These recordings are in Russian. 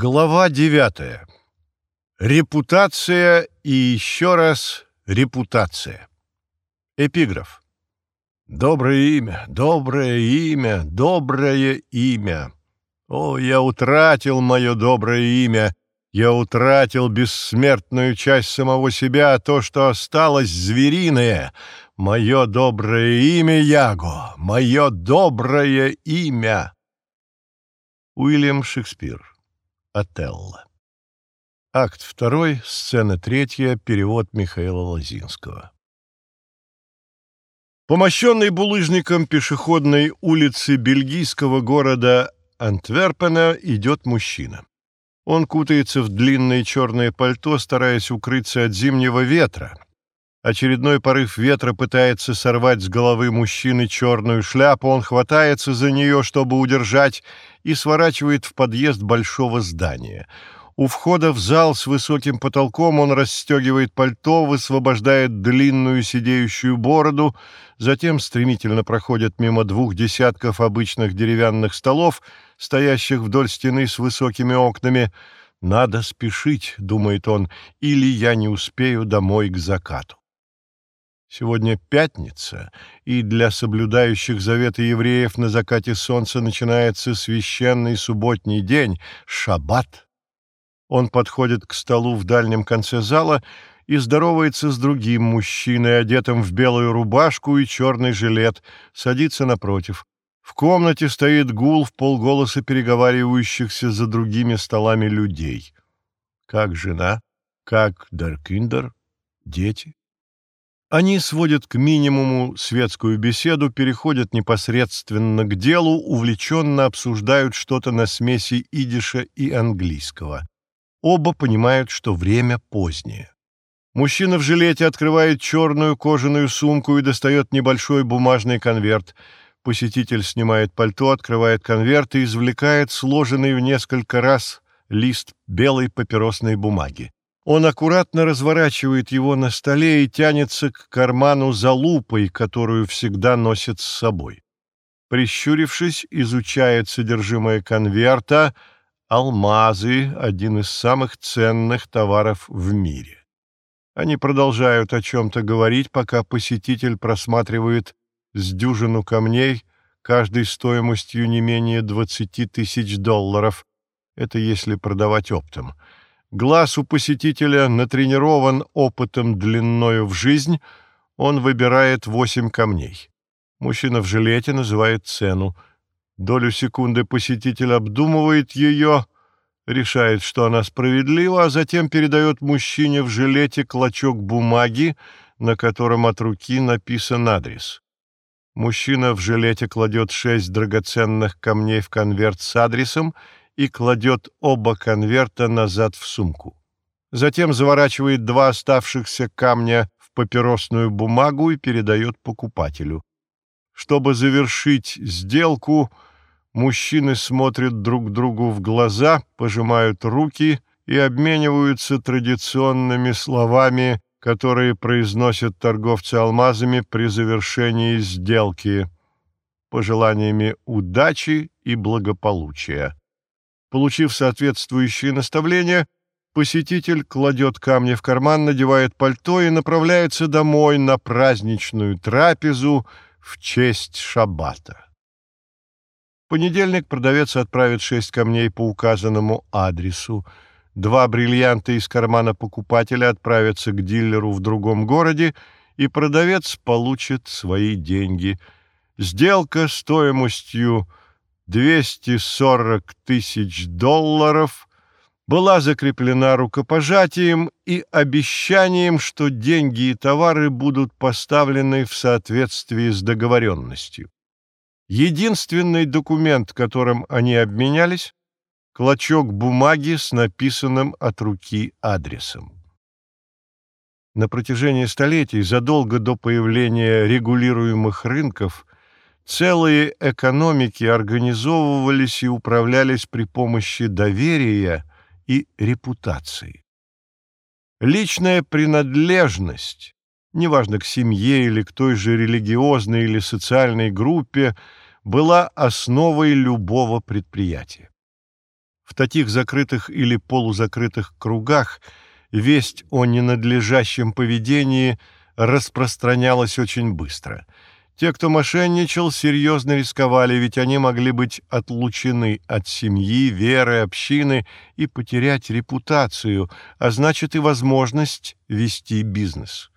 Глава девятая. Репутация и еще раз репутация. Эпиграф. Доброе имя, доброе имя, доброе имя. О, я утратил мое доброе имя, я утратил бессмертную часть самого себя, то, что осталось звериное. Мое доброе имя Яго, мое доброе имя. Уильям Шекспир. Отелло. Акт 2, сцена 3, перевод Михаила Лозинского. По мощенной булыжником пешеходной улице бельгийского города Антверпена идет мужчина. Он кутается в длинное черное пальто, стараясь укрыться от зимнего ветра. Очередной порыв ветра пытается сорвать с головы мужчины черную шляпу, он хватается за нее, чтобы удержать, и сворачивает в подъезд большого здания. У входа в зал с высоким потолком он расстегивает пальто, высвобождает длинную сидеющую бороду, затем стремительно проходит мимо двух десятков обычных деревянных столов, стоящих вдоль стены с высокими окнами. «Надо спешить», — думает он, — «или я не успею домой к закату». Сегодня пятница, и для соблюдающих заветы евреев на закате солнца начинается священный субботний день — шаббат. Он подходит к столу в дальнем конце зала и здоровается с другим мужчиной, одетым в белую рубашку и черный жилет, садится напротив. В комнате стоит гул в полголоса переговаривающихся за другими столами людей. Как жена? Как Даркиндер? Дети? Они сводят к минимуму светскую беседу, переходят непосредственно к делу, увлеченно обсуждают что-то на смеси идиша и английского. Оба понимают, что время позднее. Мужчина в жилете открывает черную кожаную сумку и достает небольшой бумажный конверт. Посетитель снимает пальто, открывает конверт и извлекает сложенный в несколько раз лист белой папиросной бумаги. Он аккуратно разворачивает его на столе и тянется к карману за лупой, которую всегда носит с собой. Прищурившись, изучает содержимое конверта «Алмазы» — один из самых ценных товаров в мире. Они продолжают о чем-то говорить, пока посетитель просматривает с дюжину камней, каждой стоимостью не менее 20 тысяч долларов. Это если продавать оптом — Глаз у посетителя натренирован опытом длиною в жизнь, он выбирает восемь камней. Мужчина в жилете называет цену. Долю секунды посетитель обдумывает ее, решает, что она справедлива, а затем передает мужчине в жилете клочок бумаги, на котором от руки написан адрес. Мужчина в жилете кладет шесть драгоценных камней в конверт с адресом — и кладет оба конверта назад в сумку. Затем заворачивает два оставшихся камня в папиросную бумагу и передает покупателю. Чтобы завершить сделку, мужчины смотрят друг другу в глаза, пожимают руки и обмениваются традиционными словами, которые произносят торговцы алмазами при завершении сделки, пожеланиями удачи и благополучия. Получив соответствующие наставления, посетитель кладет камни в карман, надевает пальто и направляется домой на праздничную трапезу в честь шаббата. В понедельник продавец отправит шесть камней по указанному адресу. Два бриллианта из кармана покупателя отправятся к дилеру в другом городе, и продавец получит свои деньги. Сделка стоимостью 240 тысяч долларов была закреплена рукопожатием и обещанием, что деньги и товары будут поставлены в соответствии с договоренностью. Единственный документ, которым они обменялись, клочок бумаги с написанным от руки адресом. На протяжении столетий, задолго до появления регулируемых рынков, Целые экономики организовывались и управлялись при помощи доверия и репутации. Личная принадлежность, неважно к семье или к той же религиозной или социальной группе, была основой любого предприятия. В таких закрытых или полузакрытых кругах весть о ненадлежащем поведении распространялась очень быстро. Те, кто мошенничал, серьезно рисковали, ведь они могли быть отлучены от семьи, веры, общины и потерять репутацию, а значит и возможность вести бизнес.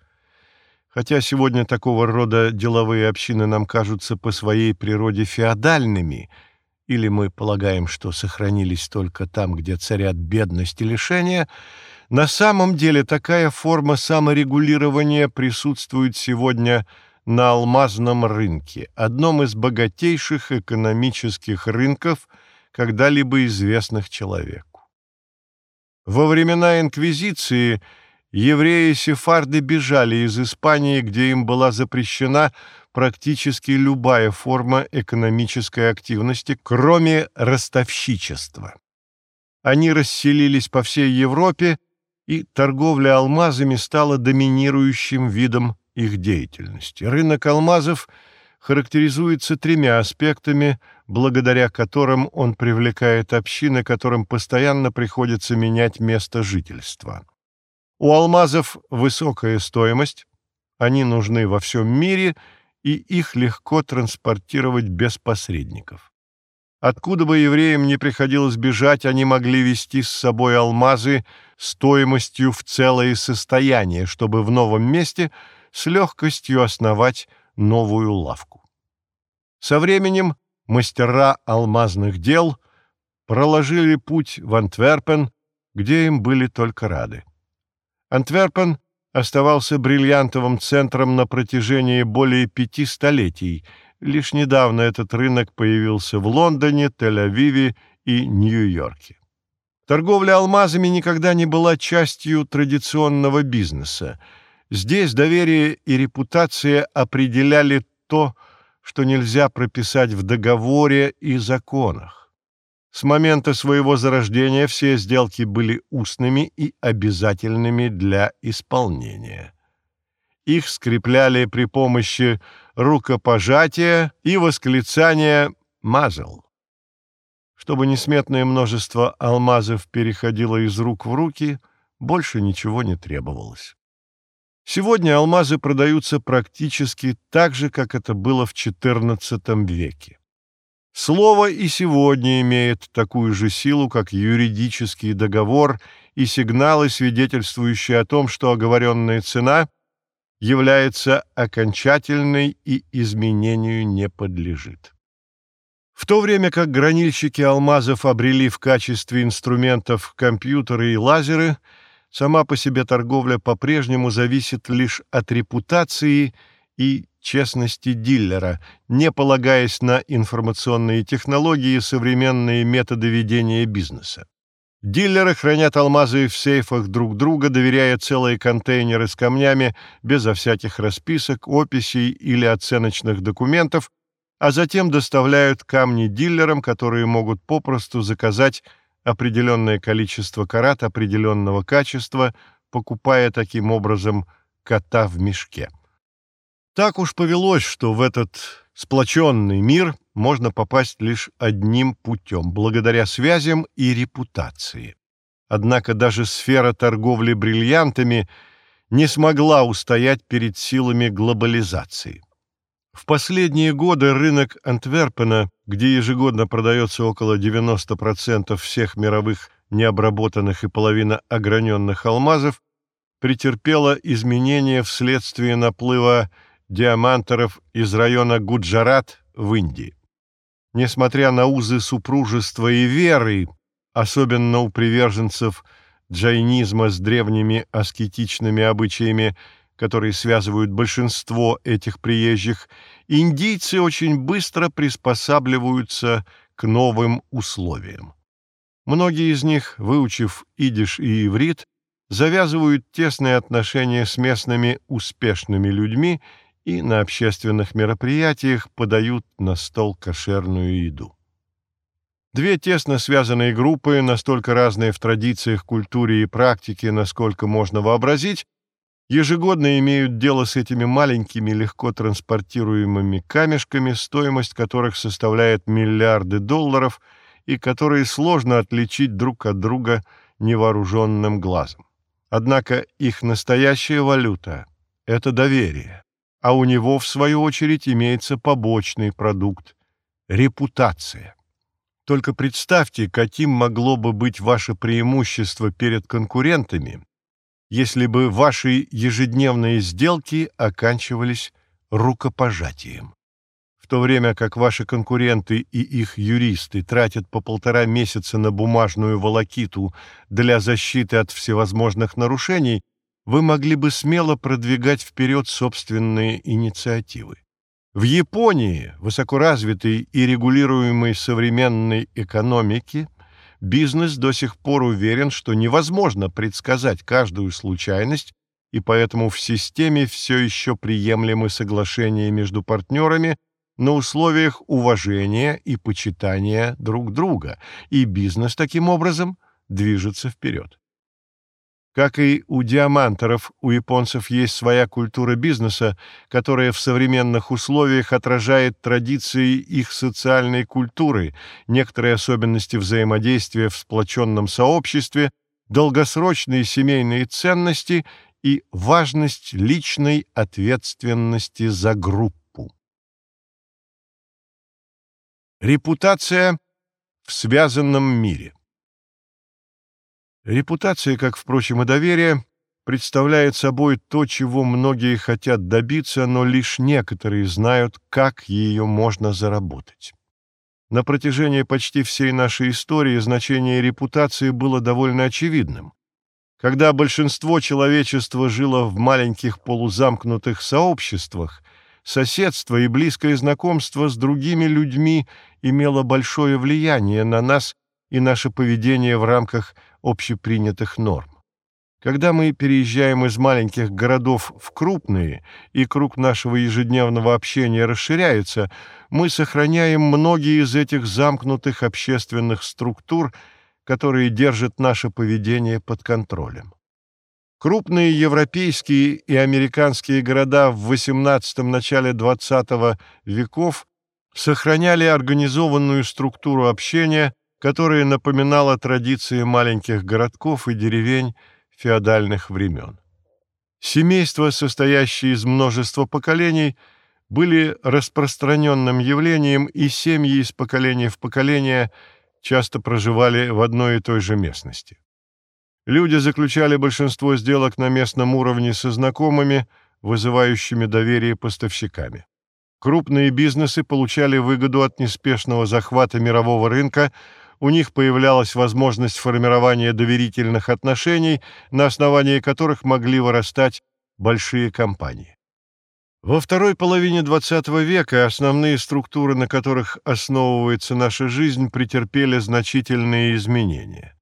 Хотя сегодня такого рода деловые общины нам кажутся по своей природе феодальными – или мы полагаем, что сохранились только там, где царят бедность и лишения, на самом деле такая форма саморегулирования присутствует сегодня на алмазном рынке, одном из богатейших экономических рынков, когда-либо известных человеку. Во времена Инквизиции евреи-сефарды бежали из Испании, где им была запрещена практически любая форма экономической активности, кроме ростовщичества. Они расселились по всей Европе, и торговля алмазами стала доминирующим видом их деятельности. Рынок алмазов характеризуется тремя аспектами, благодаря которым он привлекает общины, которым постоянно приходится менять место жительства. У алмазов высокая стоимость, они нужны во всем мире – и их легко транспортировать без посредников. Откуда бы евреям не приходилось бежать, они могли вести с собой алмазы стоимостью в целое состояние, чтобы в новом месте с легкостью основать новую лавку. Со временем мастера алмазных дел проложили путь в Антверпен, где им были только рады. Антверпен оставался бриллиантовым центром на протяжении более пяти столетий. Лишь недавно этот рынок появился в Лондоне, Тель-Авиве и Нью-Йорке. Торговля алмазами никогда не была частью традиционного бизнеса. Здесь доверие и репутация определяли то, что нельзя прописать в договоре и законах. С момента своего зарождения все сделки были устными и обязательными для исполнения. Их скрепляли при помощи рукопожатия и восклицания «мазал». Чтобы несметное множество алмазов переходило из рук в руки, больше ничего не требовалось. Сегодня алмазы продаются практически так же, как это было в XIV веке. Слово и сегодня имеет такую же силу, как юридический договор и сигналы, свидетельствующие о том, что оговоренная цена является окончательной и изменению не подлежит. В то время как гранильщики алмазов обрели в качестве инструментов компьютеры и лазеры, сама по себе торговля по-прежнему зависит лишь от репутации и честности дилера, не полагаясь на информационные технологии и современные методы ведения бизнеса. Дилеры хранят алмазы в сейфах друг друга, доверяя целые контейнеры с камнями безо всяких расписок, описей или оценочных документов, а затем доставляют камни дилерам, которые могут попросту заказать определенное количество карат определенного качества, покупая таким образом кота в мешке. Так уж повелось, что в этот сплоченный мир можно попасть лишь одним путем, благодаря связям и репутации. Однако даже сфера торговли бриллиантами не смогла устоять перед силами глобализации. В последние годы рынок Антверпена, где ежегодно продается около 90% всех мировых необработанных и половина ограненных алмазов, претерпела изменения вследствие наплыва диаманторов из района Гуджарат в Индии. Несмотря на узы супружества и веры, особенно у приверженцев джайнизма с древними аскетичными обычаями, которые связывают большинство этих приезжих, индийцы очень быстро приспосабливаются к новым условиям. Многие из них, выучив идиш и иврит, завязывают тесные отношения с местными успешными людьми и на общественных мероприятиях подают на стол кошерную еду. Две тесно связанные группы, настолько разные в традициях, культуре и практике, насколько можно вообразить, ежегодно имеют дело с этими маленькими, легко транспортируемыми камешками, стоимость которых составляет миллиарды долларов и которые сложно отличить друг от друга невооруженным глазом. Однако их настоящая валюта – это доверие, а у него, в свою очередь, имеется побочный продукт – репутация. Только представьте, каким могло бы быть ваше преимущество перед конкурентами, если бы ваши ежедневные сделки оканчивались рукопожатием. В то время как ваши конкуренты и их юристы тратят по полтора месяца на бумажную волокиту для защиты от всевозможных нарушений, вы могли бы смело продвигать вперед собственные инициативы. В Японии, высокоразвитой и регулируемой современной экономике, бизнес до сих пор уверен, что невозможно предсказать каждую случайность, и поэтому в системе все еще приемлемы соглашения между партнерами на условиях уважения и почитания друг друга, и бизнес таким образом движется вперед. Как и у диаманторов, у японцев есть своя культура бизнеса, которая в современных условиях отражает традиции их социальной культуры, некоторые особенности взаимодействия в сплоченном сообществе, долгосрочные семейные ценности и важность личной ответственности за группу. Репутация в связанном мире – Репутация, как, впрочем, и доверие, представляет собой то, чего многие хотят добиться, но лишь некоторые знают, как ее можно заработать. На протяжении почти всей нашей истории значение репутации было довольно очевидным. Когда большинство человечества жило в маленьких полузамкнутых сообществах, соседство и близкое знакомство с другими людьми имело большое влияние на нас и наше поведение в рамках общепринятых норм. Когда мы переезжаем из маленьких городов в крупные, и круг нашего ежедневного общения расширяется, мы сохраняем многие из этих замкнутых общественных структур, которые держат наше поведение под контролем. Крупные европейские и американские города в XVIII – начале XX веков сохраняли организованную структуру общения, которое напоминало традиции маленьких городков и деревень феодальных времен. Семейства, состоящие из множества поколений, были распространенным явлением, и семьи из поколения в поколение часто проживали в одной и той же местности. Люди заключали большинство сделок на местном уровне со знакомыми, вызывающими доверие поставщиками. Крупные бизнесы получали выгоду от неспешного захвата мирового рынка – у них появлялась возможность формирования доверительных отношений, на основании которых могли вырастать большие компании. Во второй половине XX века основные структуры, на которых основывается наша жизнь, претерпели значительные изменения.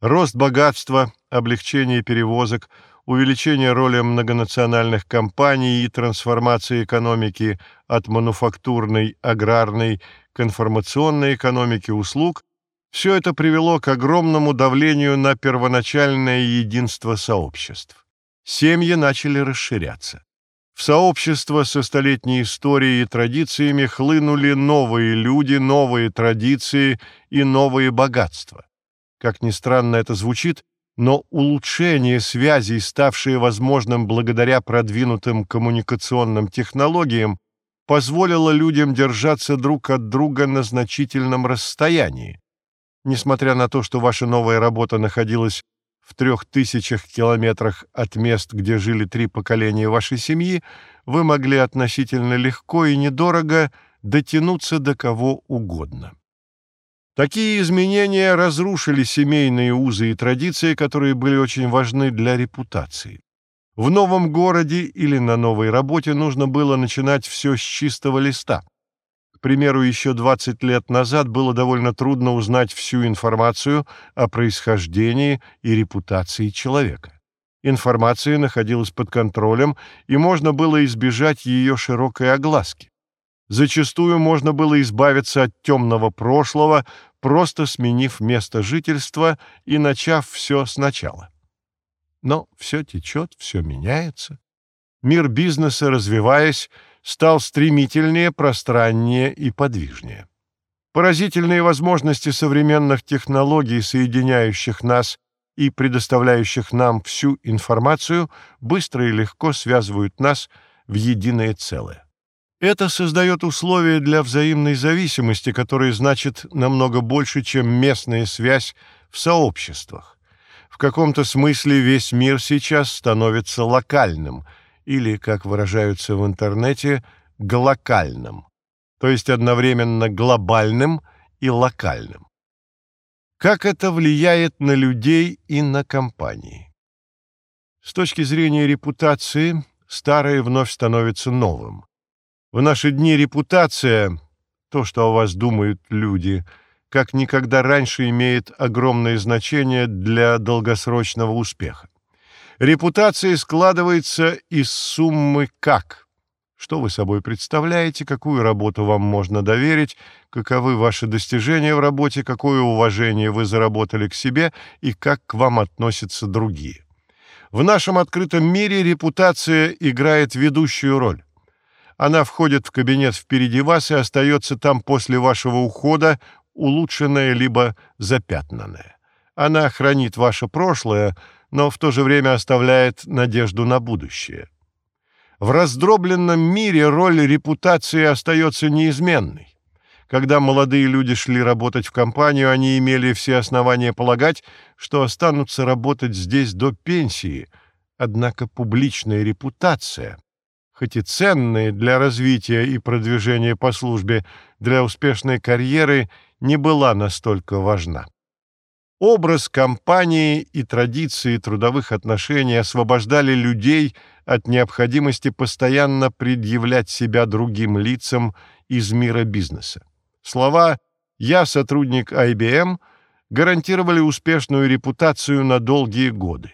Рост богатства, облегчение перевозок, увеличение роли многонациональных компаний и трансформация экономики от мануфактурной, аграрной к информационной экономике услуг все это привело к огромному давлению на первоначальное единство сообществ. Семьи начали расширяться. В сообщество со столетней историей и традициями хлынули новые люди, новые традиции и новые богатства. Как ни странно это звучит, но улучшение связей, ставшее возможным благодаря продвинутым коммуникационным технологиям, позволило людям держаться друг от друга на значительном расстоянии. Несмотря на то, что ваша новая работа находилась в трех тысячах километрах от мест, где жили три поколения вашей семьи, вы могли относительно легко и недорого дотянуться до кого угодно. Такие изменения разрушили семейные узы и традиции, которые были очень важны для репутации. В новом городе или на новой работе нужно было начинать все с чистого листа примеру, еще 20 лет назад было довольно трудно узнать всю информацию о происхождении и репутации человека. Информация находилась под контролем, и можно было избежать ее широкой огласки. Зачастую можно было избавиться от темного прошлого, просто сменив место жительства и начав все сначала. Но все течет, все меняется. Мир бизнеса, развиваясь, стал стремительнее, пространнее и подвижнее. Поразительные возможности современных технологий, соединяющих нас и предоставляющих нам всю информацию, быстро и легко связывают нас в единое целое. Это создает условия для взаимной зависимости, которые значит намного больше, чем местная связь в сообществах. В каком-то смысле весь мир сейчас становится локальным, или, как выражаются в интернете, глокальным, то есть одновременно глобальным и локальным. Как это влияет на людей и на компании? С точки зрения репутации, старое вновь становится новым. В наши дни репутация, то, что о вас думают люди, как никогда раньше имеет огромное значение для долгосрочного успеха. Репутация складывается из суммы «как», что вы собой представляете, какую работу вам можно доверить, каковы ваши достижения в работе, какое уважение вы заработали к себе и как к вам относятся другие. В нашем открытом мире репутация играет ведущую роль. Она входит в кабинет впереди вас и остается там после вашего ухода, улучшенная либо запятнанная. Она хранит ваше прошлое, но в то же время оставляет надежду на будущее. В раздробленном мире роль репутации остается неизменной. Когда молодые люди шли работать в компанию, они имели все основания полагать, что останутся работать здесь до пенсии, однако публичная репутация, хоть и ценная для развития и продвижения по службе, для успешной карьеры, не была настолько важна. Образ компании и традиции трудовых отношений освобождали людей от необходимости постоянно предъявлять себя другим лицам из мира бизнеса. Слова «я сотрудник IBM» гарантировали успешную репутацию на долгие годы.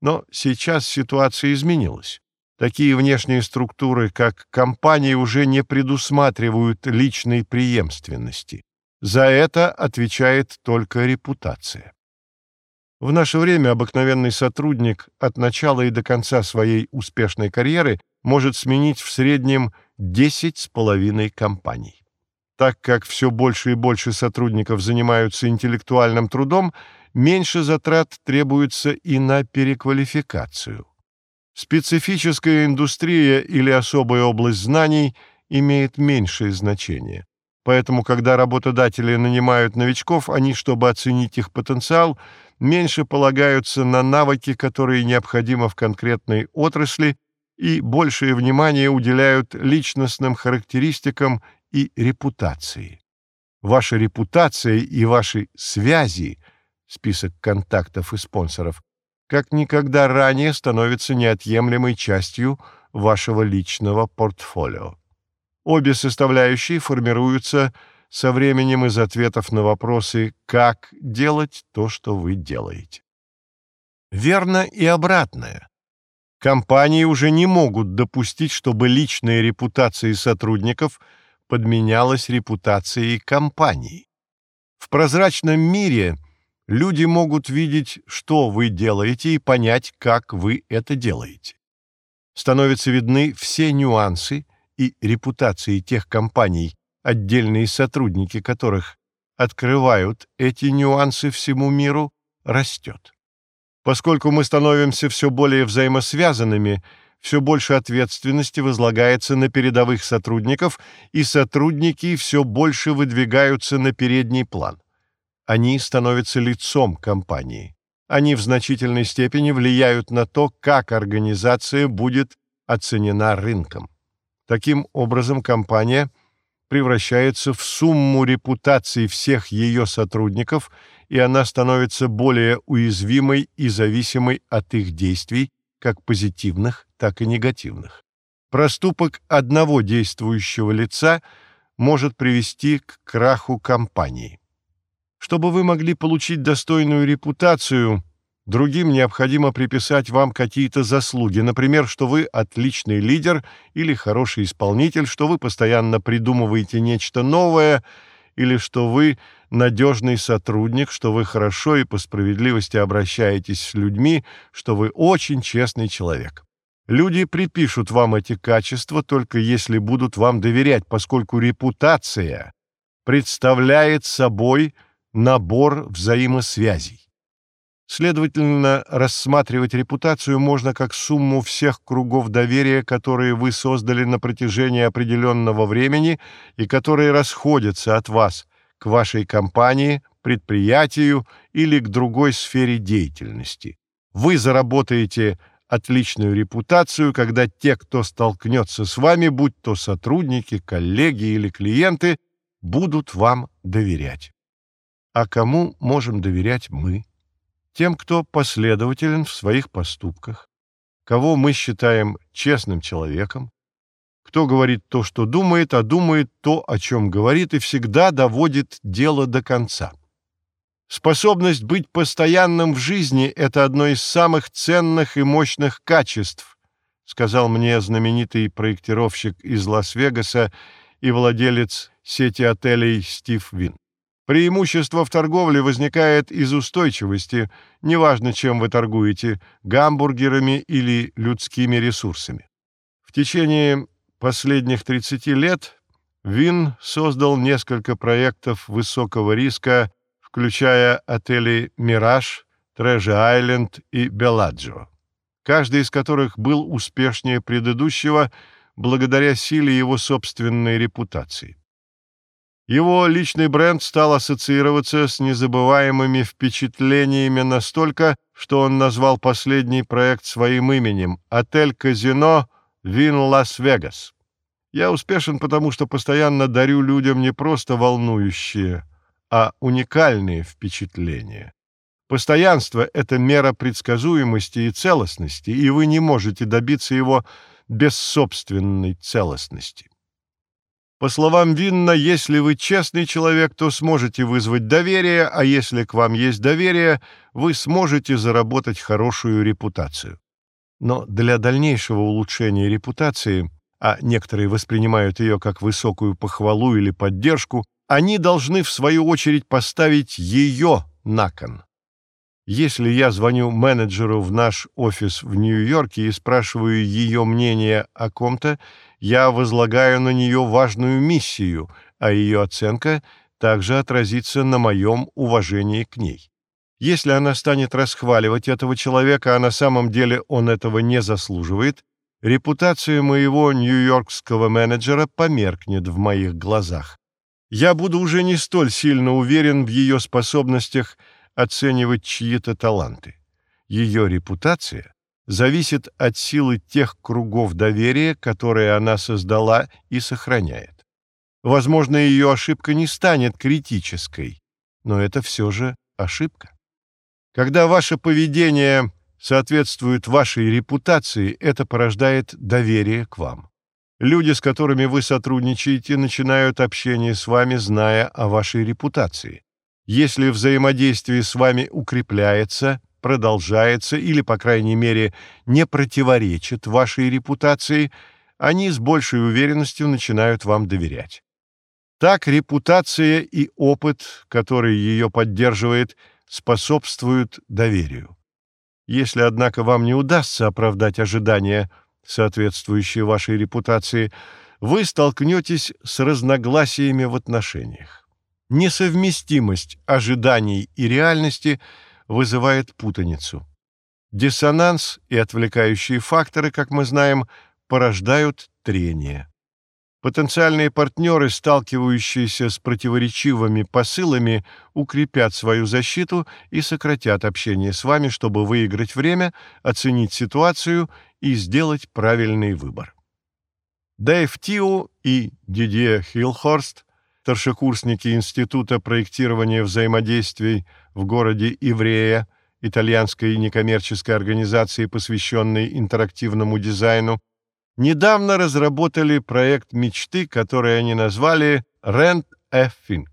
Но сейчас ситуация изменилась. Такие внешние структуры, как компании, уже не предусматривают личной преемственности. За это отвечает только репутация. В наше время обыкновенный сотрудник от начала и до конца своей успешной карьеры может сменить в среднем 10 с половиной компаний. Так как все больше и больше сотрудников занимаются интеллектуальным трудом, меньше затрат требуется и на переквалификацию. Специфическая индустрия или особая область знаний имеет меньшее значение. Поэтому, когда работодатели нанимают новичков, они, чтобы оценить их потенциал, меньше полагаются на навыки, которые необходимы в конкретной отрасли, и большее внимание уделяют личностным характеристикам и репутации. Ваша репутация и ваши связи, список контактов и спонсоров, как никогда ранее становятся неотъемлемой частью вашего личного портфолио. Обе составляющие формируются со временем из ответов на вопросы «как делать то, что вы делаете?». Верно и обратное. Компании уже не могут допустить, чтобы личная репутация сотрудников подменялась репутацией компании. В прозрачном мире люди могут видеть, что вы делаете, и понять, как вы это делаете. Становятся видны все нюансы и репутации тех компаний, отдельные сотрудники которых открывают эти нюансы всему миру, растет. Поскольку мы становимся все более взаимосвязанными, все больше ответственности возлагается на передовых сотрудников, и сотрудники все больше выдвигаются на передний план. Они становятся лицом компании. Они в значительной степени влияют на то, как организация будет оценена рынком. Таким образом, компания превращается в сумму репутаций всех ее сотрудников, и она становится более уязвимой и зависимой от их действий, как позитивных, так и негативных. Проступок одного действующего лица может привести к краху компании. Чтобы вы могли получить достойную репутацию – Другим необходимо приписать вам какие-то заслуги, например, что вы отличный лидер или хороший исполнитель, что вы постоянно придумываете нечто новое, или что вы надежный сотрудник, что вы хорошо и по справедливости обращаетесь с людьми, что вы очень честный человек. Люди припишут вам эти качества только если будут вам доверять, поскольку репутация представляет собой набор взаимосвязей. Следовательно, рассматривать репутацию можно как сумму всех кругов доверия, которые вы создали на протяжении определенного времени и которые расходятся от вас к вашей компании, предприятию или к другой сфере деятельности. Вы заработаете отличную репутацию, когда те, кто столкнется с вами, будь то сотрудники, коллеги или клиенты, будут вам доверять. А кому можем доверять мы? Тем, кто последователен в своих поступках, кого мы считаем честным человеком, кто говорит то, что думает, а думает то, о чем говорит, и всегда доводит дело до конца. Способность быть постоянным в жизни – это одно из самых ценных и мощных качеств, сказал мне знаменитый проектировщик из Лас-Вегаса и владелец сети отелей Стив Вин. Преимущество в торговле возникает из устойчивости, неважно, чем вы торгуете – гамбургерами или людскими ресурсами. В течение последних 30 лет Вин создал несколько проектов высокого риска включая отели «Мираж», «Трэжи-Айленд» и «Беладжио», каждый из которых был успешнее предыдущего благодаря силе его собственной репутации. Его личный бренд стал ассоциироваться с незабываемыми впечатлениями настолько, что он назвал последний проект своим именем «Отель-казино Вин Лас-Вегас». Я успешен, потому что постоянно дарю людям не просто волнующие – а уникальные впечатления. Постоянство — это мера предсказуемости и целостности, и вы не можете добиться его без собственной целостности. По словам Винна, если вы честный человек, то сможете вызвать доверие, а если к вам есть доверие, вы сможете заработать хорошую репутацию. Но для дальнейшего улучшения репутации, а некоторые воспринимают ее как высокую похвалу или поддержку, они должны, в свою очередь, поставить ее на кон. Если я звоню менеджеру в наш офис в Нью-Йорке и спрашиваю ее мнение о ком-то, я возлагаю на нее важную миссию, а ее оценка также отразится на моем уважении к ней. Если она станет расхваливать этого человека, а на самом деле он этого не заслуживает, репутация моего нью-йоркского менеджера померкнет в моих глазах я буду уже не столь сильно уверен в ее способностях оценивать чьи-то таланты. Ее репутация зависит от силы тех кругов доверия, которые она создала и сохраняет. Возможно, ее ошибка не станет критической, но это все же ошибка. Когда ваше поведение соответствует вашей репутации, это порождает доверие к вам. Люди, с которыми вы сотрудничаете, начинают общение с вами, зная о вашей репутации. Если взаимодействие с вами укрепляется, продолжается или, по крайней мере, не противоречит вашей репутации, они с большей уверенностью начинают вам доверять. Так репутация и опыт, который ее поддерживает, способствуют доверию. Если, однако, вам не удастся оправдать ожидания – соответствующие вашей репутации, вы столкнетесь с разногласиями в отношениях. Несовместимость ожиданий и реальности вызывает путаницу. Диссонанс и отвлекающие факторы, как мы знаем, порождают трение. Потенциальные партнеры, сталкивающиеся с противоречивыми посылами, укрепят свою защиту и сократят общение с вами, чтобы выиграть время, оценить ситуацию и сделать правильный выбор. Дэйв Тиу и Дидье Хилхорст, старшекурсники Института проектирования взаимодействий в городе Иврея, итальянской некоммерческой организации, посвященной интерактивному дизайну, недавно разработали проект мечты, который они назвали Rent a Think.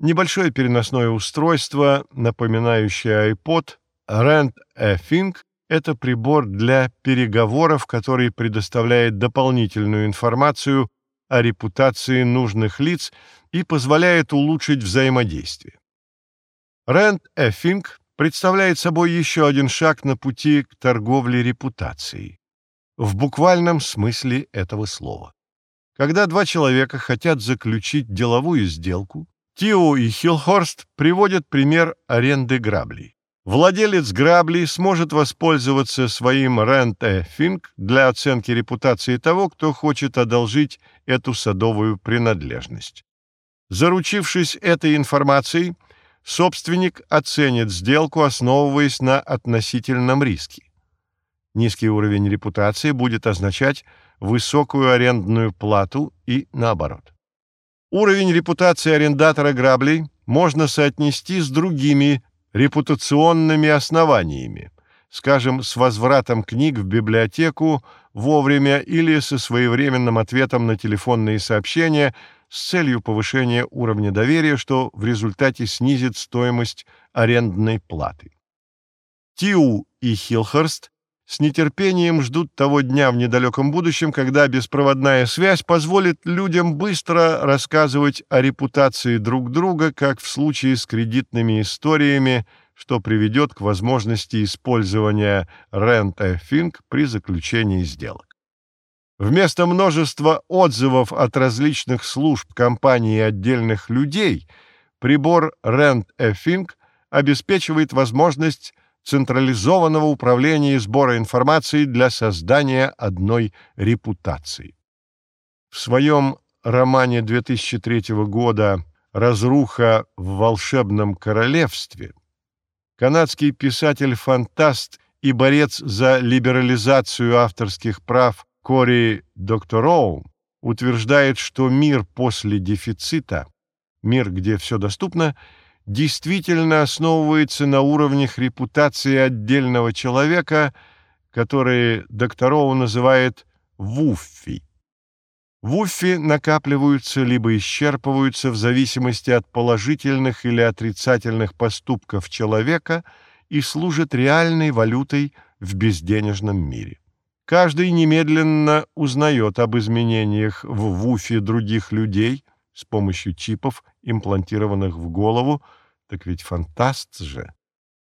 Небольшое переносное устройство, напоминающее iPod, Rent a Think – это прибор для переговоров, который предоставляет дополнительную информацию о репутации нужных лиц и позволяет улучшить взаимодействие. Think представляет собой еще один шаг на пути к торговле репутацией в буквальном смысле этого слова. Когда два человека хотят заключить деловую сделку, Тио и Хилхорст приводят пример аренды граблей. Владелец граблей сможет воспользоваться своим рент-э-финг для оценки репутации того, кто хочет одолжить эту садовую принадлежность. Заручившись этой информацией, собственник оценит сделку, основываясь на относительном риске. Низкий уровень репутации будет означать высокую арендную плату и наоборот. Уровень репутации арендатора граблей можно соотнести с другими репутационными основаниями, скажем, с возвратом книг в библиотеку вовремя или со своевременным ответом на телефонные сообщения с целью повышения уровня доверия, что в результате снизит стоимость арендной платы. Тиу и Хилхерст с нетерпением ждут того дня в недалеком будущем, когда беспроводная связь позволит людям быстро рассказывать о репутации друг друга, как в случае с кредитными историями, что приведет к возможности использования Rent-a-Think при заключении сделок. Вместо множества отзывов от различных служб компаний и отдельных людей, прибор Rent-a-Think обеспечивает возможность централизованного управления и сбора информации для создания одной репутации. В своем романе 2003 года «Разруха в волшебном королевстве» канадский писатель-фантаст и борец за либерализацию авторских прав Кори Доктороу утверждает, что мир после дефицита, мир, где все доступно, действительно основывается на уровнях репутации отдельного человека, которые Докторова называет «вуффи». Вуффи накапливаются либо исчерпываются в зависимости от положительных или отрицательных поступков человека и служат реальной валютой в безденежном мире. Каждый немедленно узнает об изменениях в вуфе других людей – с помощью чипов, имплантированных в голову, так ведь фантаст же.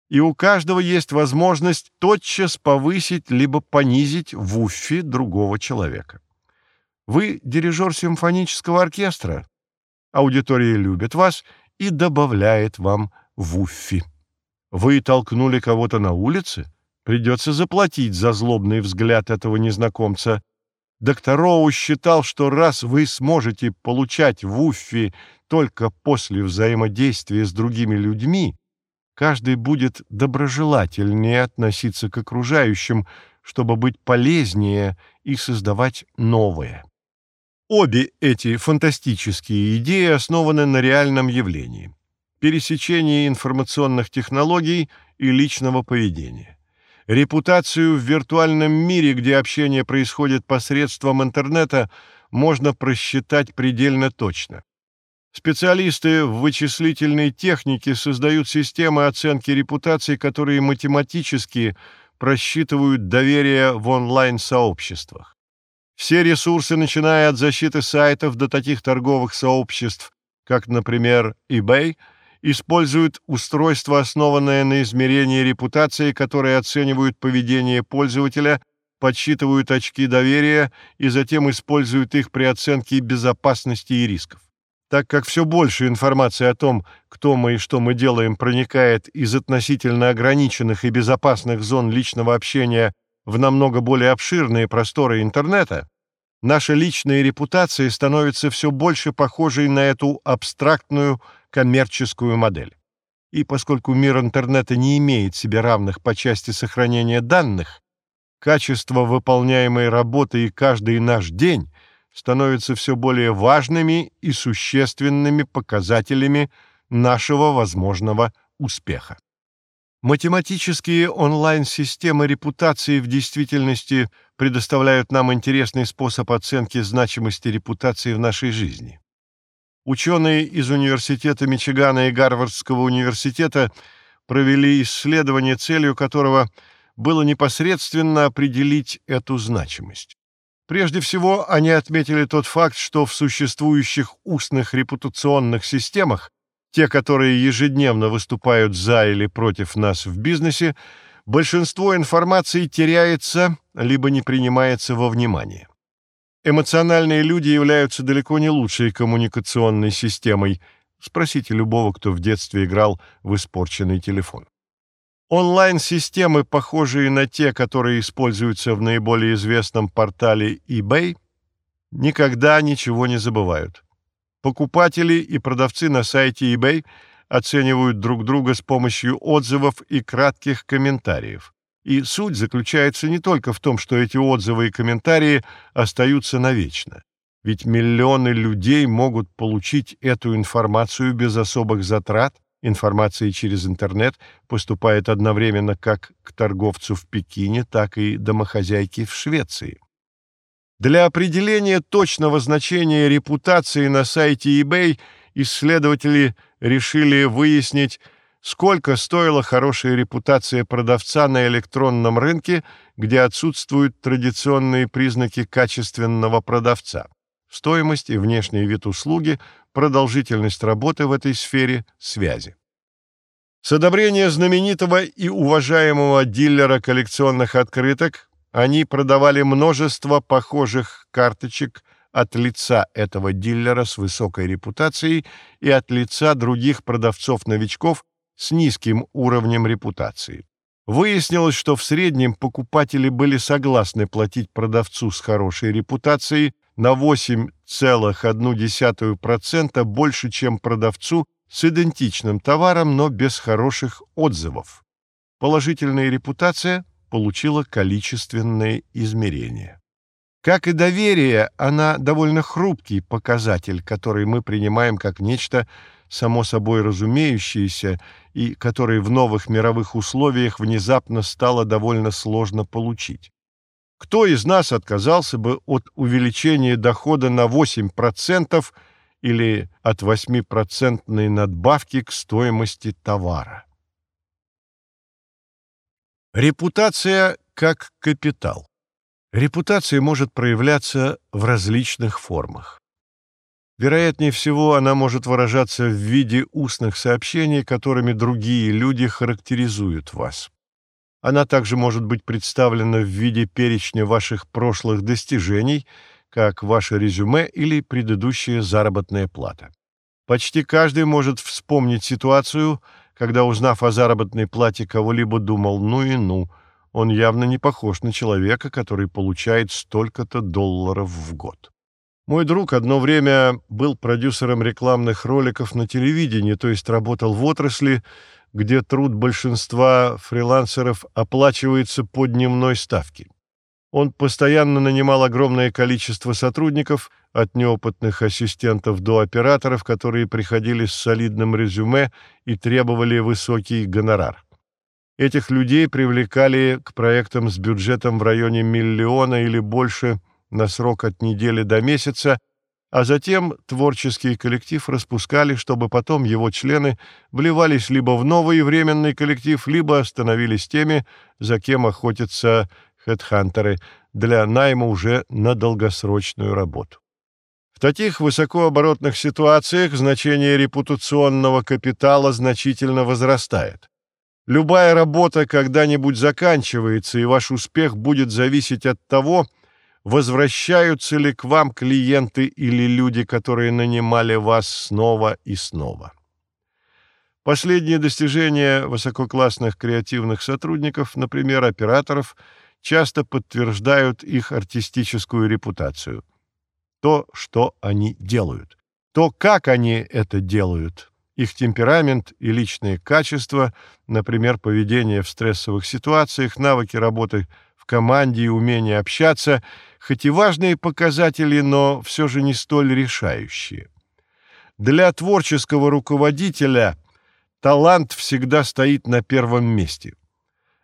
И у каждого есть возможность тотчас повысить либо понизить в уфе другого человека. Вы дирижер симфонического оркестра. Аудитория любит вас и добавляет вам в уффи. Вы толкнули кого-то на улице? Придется заплатить за злобный взгляд этого незнакомца – Доктор Роу считал, что раз вы сможете получать в Уффи только после взаимодействия с другими людьми, каждый будет доброжелательнее относиться к окружающим, чтобы быть полезнее и создавать новое. Обе эти фантастические идеи основаны на реальном явлении – пересечении информационных технологий и личного поведения. Репутацию в виртуальном мире, где общение происходит посредством интернета, можно просчитать предельно точно. Специалисты в вычислительной технике создают системы оценки репутации, которые математически просчитывают доверие в онлайн-сообществах. Все ресурсы, начиная от защиты сайтов до таких торговых сообществ, как, например, eBay – используют устройство, основанное на измерении репутации, которые оценивают поведение пользователя, подсчитывают очки доверия и затем используют их при оценке безопасности и рисков. Так как все больше информации о том, кто мы и что мы делаем, проникает из относительно ограниченных и безопасных зон личного общения в намного более обширные просторы интернета, наша личная репутация становится все больше похожей на эту абстрактную коммерческую модель. И поскольку мир интернета не имеет себе равных по части сохранения данных, качество выполняемой работы и каждый наш день становятся все более важными и существенными показателями нашего возможного успеха. Математические онлайн-системы репутации в действительности предоставляют нам интересный способ оценки значимости репутации в нашей жизни. Ученые из Университета Мичигана и Гарвардского университета провели исследование, целью которого было непосредственно определить эту значимость. Прежде всего, они отметили тот факт, что в существующих устных репутационных системах, те, которые ежедневно выступают за или против нас в бизнесе, большинство информации теряется либо не принимается во внимание. Эмоциональные люди являются далеко не лучшей коммуникационной системой. Спросите любого, кто в детстве играл в испорченный телефон. Онлайн-системы, похожие на те, которые используются в наиболее известном портале eBay, никогда ничего не забывают. Покупатели и продавцы на сайте eBay оценивают друг друга с помощью отзывов и кратких комментариев. И суть заключается не только в том, что эти отзывы и комментарии остаются навечно. Ведь миллионы людей могут получить эту информацию без особых затрат. Информация через интернет поступает одновременно как к торговцу в Пекине, так и домохозяйке в Швеции. Для определения точного значения репутации на сайте eBay исследователи решили выяснить, сколько стоила хорошая репутация продавца на электронном рынке, где отсутствуют традиционные признаки качественного продавца. Стоимость и внешний вид услуги, продолжительность работы в этой сфере, связи. С одобрения знаменитого и уважаемого дилера коллекционных открыток они продавали множество похожих карточек от лица этого дилера с высокой репутацией и от лица других продавцов-новичков с низким уровнем репутации. Выяснилось, что в среднем покупатели были согласны платить продавцу с хорошей репутацией на 8,1% больше, чем продавцу с идентичным товаром, но без хороших отзывов. Положительная репутация получила количественное измерение. Как и доверие, она довольно хрупкий показатель, который мы принимаем как нечто само собой разумеющееся и который в новых мировых условиях внезапно стало довольно сложно получить. Кто из нас отказался бы от увеличения дохода на 8% или от 8% надбавки к стоимости товара? Репутация как капитал. Репутация может проявляться в различных формах. Вероятнее всего, она может выражаться в виде устных сообщений, которыми другие люди характеризуют вас. Она также может быть представлена в виде перечня ваших прошлых достижений, как ваше резюме или предыдущая заработная плата. Почти каждый может вспомнить ситуацию, когда, узнав о заработной плате кого-либо, думал «ну и ну», он явно не похож на человека, который получает столько-то долларов в год. Мой друг одно время был продюсером рекламных роликов на телевидении, то есть работал в отрасли, где труд большинства фрилансеров оплачивается по дневной ставке. Он постоянно нанимал огромное количество сотрудников, от неопытных ассистентов до операторов, которые приходили с солидным резюме и требовали высокий гонорар. Этих людей привлекали к проектам с бюджетом в районе миллиона или больше на срок от недели до месяца, а затем творческий коллектив распускали, чтобы потом его члены вливались либо в новый временный коллектив, либо становились теми, за кем охотятся хедхантеры для найма уже на долгосрочную работу. В таких высокооборотных ситуациях значение репутационного капитала значительно возрастает. Любая работа когда-нибудь заканчивается, и ваш успех будет зависеть от того, возвращаются ли к вам клиенты или люди, которые нанимали вас снова и снова. Последние достижения высококлассных креативных сотрудников, например, операторов, часто подтверждают их артистическую репутацию. То, что они делают. То, как они это делают их темперамент и личные качества, например, поведение в стрессовых ситуациях, навыки работы команде и умение общаться, хоть и важные показатели, но все же не столь решающие. Для творческого руководителя талант всегда стоит на первом месте.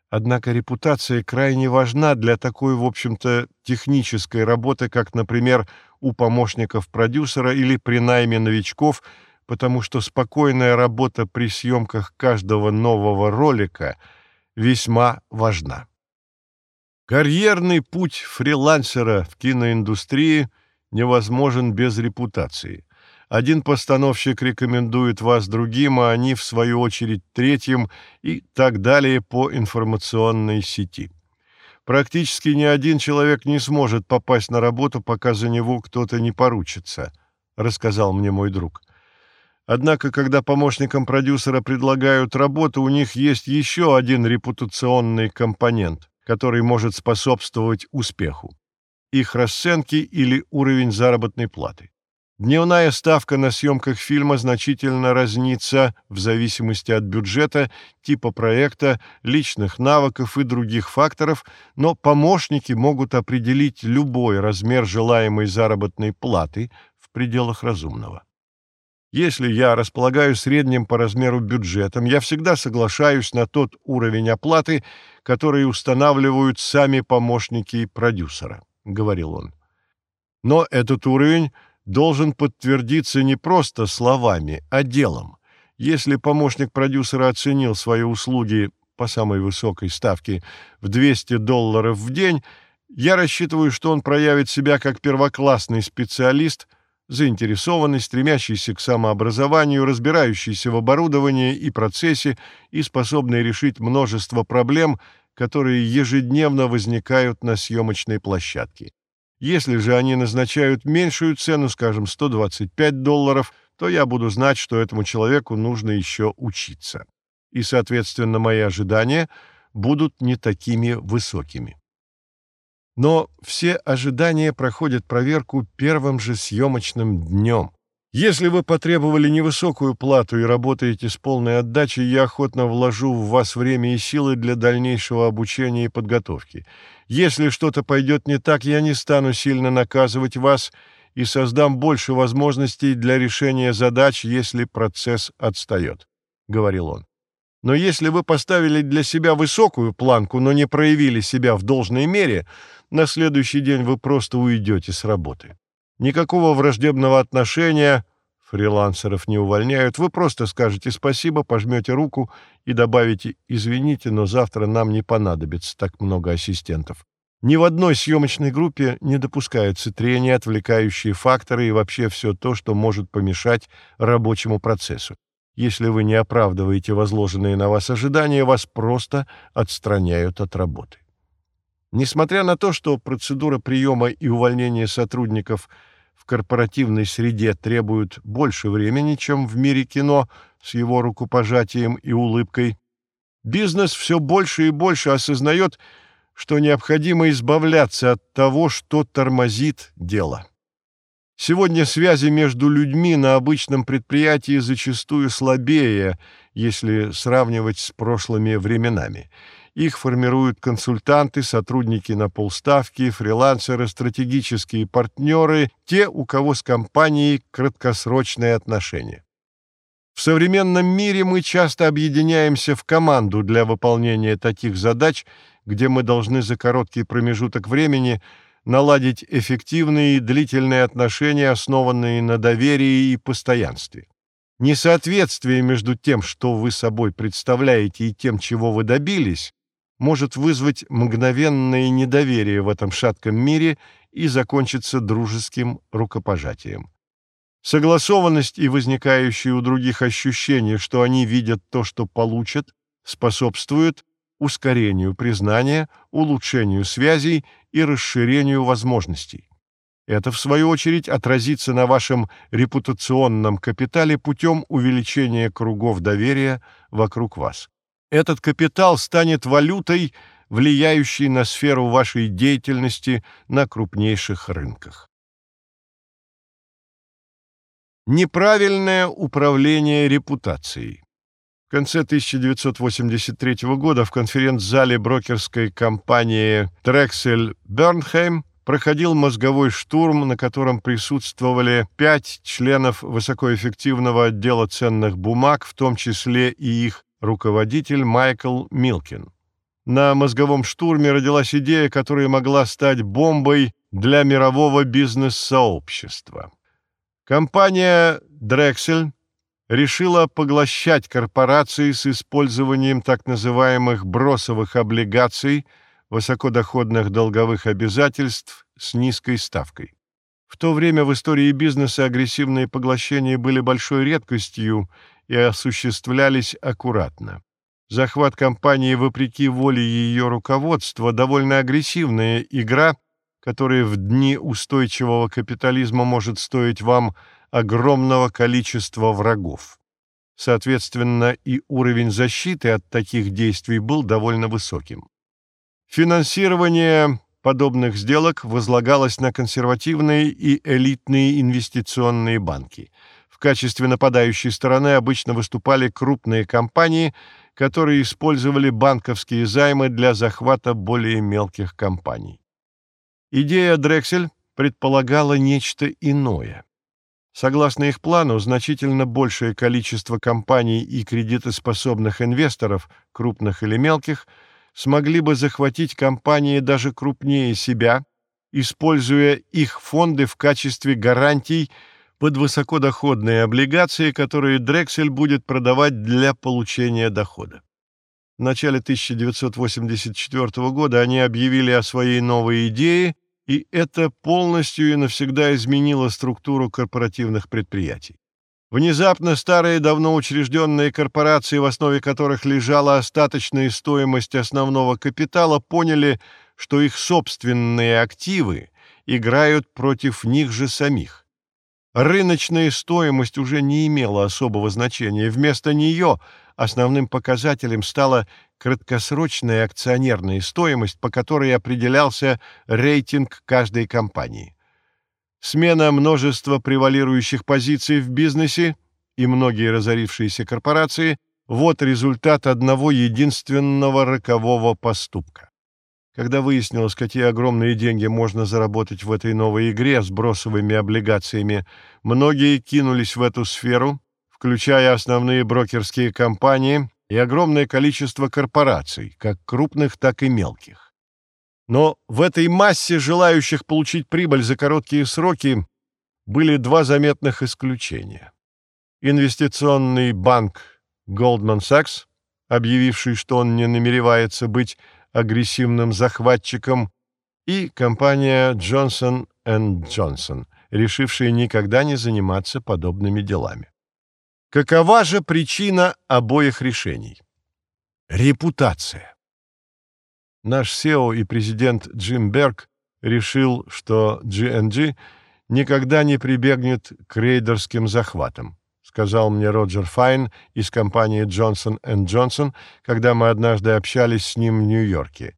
Однако репутация крайне важна для такой, в общем-то, технической работы, как, например, у помощников продюсера или при найме новичков – потому что спокойная работа при съемках каждого нового ролика весьма важна. Карьерный путь фрилансера в киноиндустрии невозможен без репутации. Один постановщик рекомендует вас другим, а они, в свою очередь, третьим и так далее по информационной сети. Практически ни один человек не сможет попасть на работу, пока за него кто-то не поручится, рассказал мне мой друг. Однако, когда помощникам продюсера предлагают работу, у них есть еще один репутационный компонент, который может способствовать успеху. Их расценки или уровень заработной платы. Дневная ставка на съемках фильма значительно разнится в зависимости от бюджета, типа проекта, личных навыков и других факторов, но помощники могут определить любой размер желаемой заработной платы в пределах разумного. Если я располагаю средним по размеру бюджетом, я всегда соглашаюсь на тот уровень оплаты, который устанавливают сами помощники продюсера, — говорил он. Но этот уровень должен подтвердиться не просто словами, а делом. Если помощник продюсера оценил свои услуги по самой высокой ставке в 200 долларов в день, я рассчитываю, что он проявит себя как первоклассный специалист – заинтересованный, стремящийся к самообразованию, разбирающийся в оборудовании и процессе и способный решить множество проблем, которые ежедневно возникают на съемочной площадке. Если же они назначают меньшую цену, скажем, 125 долларов, то я буду знать, что этому человеку нужно еще учиться. И, соответственно, мои ожидания будут не такими высокими. Но все ожидания проходят проверку первым же съемочным днем. Если вы потребовали невысокую плату и работаете с полной отдачей, я охотно вложу в вас время и силы для дальнейшего обучения и подготовки. Если что-то пойдет не так, я не стану сильно наказывать вас и создам больше возможностей для решения задач, если процесс отстает», — говорил он. Но если вы поставили для себя высокую планку, но не проявили себя в должной мере, на следующий день вы просто уйдете с работы. Никакого враждебного отношения, фрилансеров не увольняют, вы просто скажете спасибо, пожмете руку и добавите «извините, но завтра нам не понадобится так много ассистентов». Ни в одной съемочной группе не допускаются трения, отвлекающие факторы и вообще все то, что может помешать рабочему процессу. Если вы не оправдываете возложенные на вас ожидания, вас просто отстраняют от работы. Несмотря на то, что процедура приема и увольнения сотрудников в корпоративной среде требует больше времени, чем в мире кино с его рукопожатием и улыбкой, бизнес все больше и больше осознает, что необходимо избавляться от того, что тормозит дело. Сегодня связи между людьми на обычном предприятии зачастую слабее, если сравнивать с прошлыми временами. Их формируют консультанты, сотрудники на полставки, фрилансеры, стратегические партнеры, те, у кого с компанией краткосрочные отношения. В современном мире мы часто объединяемся в команду для выполнения таких задач, где мы должны за короткий промежуток времени – наладить эффективные и длительные отношения, основанные на доверии и постоянстве. Несоответствие между тем, что вы собой представляете, и тем, чего вы добились, может вызвать мгновенное недоверие в этом шатком мире и закончиться дружеским рукопожатием. Согласованность и возникающие у других ощущения, что они видят то, что получат, способствуют ускорению признания, улучшению связей и расширению возможностей. Это, в свою очередь, отразится на вашем репутационном капитале путем увеличения кругов доверия вокруг вас. Этот капитал станет валютой, влияющей на сферу вашей деятельности на крупнейших рынках. Неправильное управление репутацией конце 1983 года в конференц-зале брокерской компании Drexel Bernheim проходил мозговой штурм, на котором присутствовали пять членов высокоэффективного отдела ценных бумаг, в том числе и их руководитель Майкл Милкин. На мозговом штурме родилась идея, которая могла стать бомбой для мирового бизнес-сообщества. Компания Drexel решила поглощать корпорации с использованием так называемых бросовых облигаций, высокодоходных долговых обязательств с низкой ставкой. В то время в истории бизнеса агрессивные поглощения были большой редкостью и осуществлялись аккуратно. Захват компании вопреки воле ее руководства – довольно агрессивная игра, которая в дни устойчивого капитализма может стоить вам огромного количества врагов. Соответственно, и уровень защиты от таких действий был довольно высоким. Финансирование подобных сделок возлагалось на консервативные и элитные инвестиционные банки. В качестве нападающей стороны обычно выступали крупные компании, которые использовали банковские займы для захвата более мелких компаний. Идея Дрексель предполагала нечто иное. Согласно их плану, значительно большее количество компаний и кредитоспособных инвесторов, крупных или мелких, смогли бы захватить компании даже крупнее себя, используя их фонды в качестве гарантий под высокодоходные облигации, которые Дрексель будет продавать для получения дохода. В начале 1984 года они объявили о своей новой идее и это полностью и навсегда изменило структуру корпоративных предприятий. Внезапно старые давно учрежденные корпорации, в основе которых лежала остаточная стоимость основного капитала, поняли, что их собственные активы играют против них же самих. Рыночная стоимость уже не имела особого значения. Вместо нее основным показателем стала краткосрочная акционерная стоимость, по которой определялся рейтинг каждой компании. Смена множества превалирующих позиций в бизнесе и многие разорившиеся корпорации – вот результат одного единственного рокового поступка. Когда выяснилось, какие огромные деньги можно заработать в этой новой игре с бросовыми облигациями, многие кинулись в эту сферу, включая основные брокерские компании и огромное количество корпораций, как крупных, так и мелких. Но в этой массе желающих получить прибыль за короткие сроки были два заметных исключения. Инвестиционный банк Goldman Sachs, объявивший, что он не намеревается быть агрессивным захватчиком, и компания Johnson Johnson, решившая никогда не заниматься подобными делами. Какова же причина обоих решений? Репутация. Наш SEO и президент Джим Берг решил, что G&G никогда не прибегнет к рейдерским захватам, сказал мне Роджер Файн из компании Johnson Johnson, когда мы однажды общались с ним в Нью-Йорке.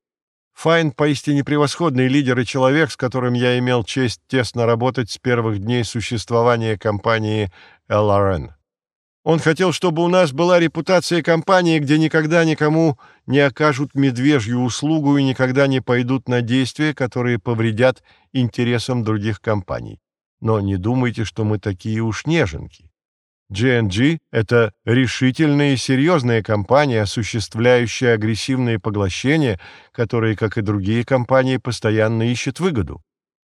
Файн поистине превосходный лидер и человек, с которым я имел честь тесно работать с первых дней существования компании LRN. Он хотел, чтобы у нас была репутация компании, где никогда никому не окажут медвежью услугу и никогда не пойдут на действия, которые повредят интересам других компаний. Но не думайте, что мы такие уж неженки. G&G — это решительная и серьезная компания, осуществляющая агрессивные поглощения, которые, как и другие компании, постоянно ищет выгоду.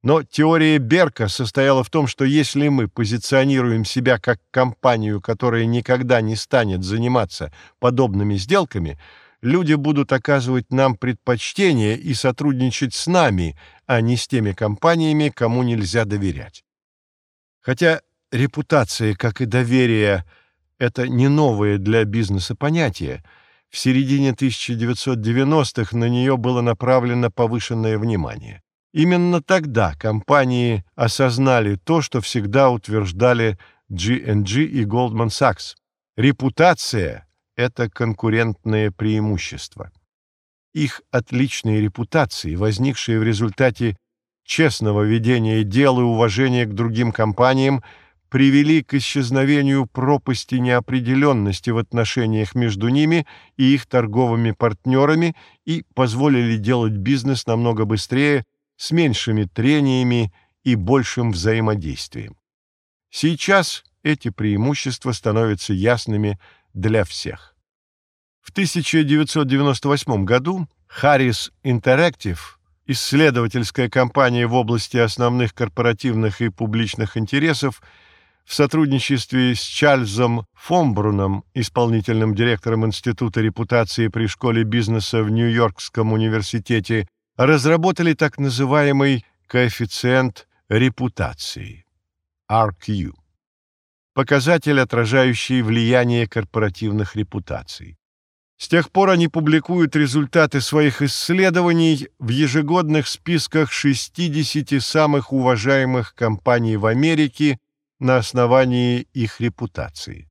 Но теория Берка состояла в том, что если мы позиционируем себя как компанию, которая никогда не станет заниматься подобными сделками, люди будут оказывать нам предпочтение и сотрудничать с нами, а не с теми компаниями, кому нельзя доверять. Хотя репутация, как и доверие, это не новое для бизнеса понятие, в середине 1990-х на нее было направлено повышенное внимание. Именно тогда компании осознали то, что всегда утверждали G&G и Goldman Sachs. Репутация – это конкурентное преимущество. Их отличные репутации, возникшие в результате честного ведения дел и уважения к другим компаниям, привели к исчезновению пропасти неопределенности в отношениях между ними и их торговыми партнерами и позволили делать бизнес намного быстрее с меньшими трениями и большим взаимодействием. Сейчас эти преимущества становятся ясными для всех. В 1998 году Harris Interactive, исследовательская компания в области основных корпоративных и публичных интересов, в сотрудничестве с Чарльзом Фомбруном, исполнительным директором Института репутации при школе бизнеса в Нью-Йоркском университете, разработали так называемый коэффициент репутации RQ, показатель, отражающий влияние корпоративных репутаций. С тех пор они публикуют результаты своих исследований в ежегодных списках 60 самых уважаемых компаний в Америке на основании их репутации.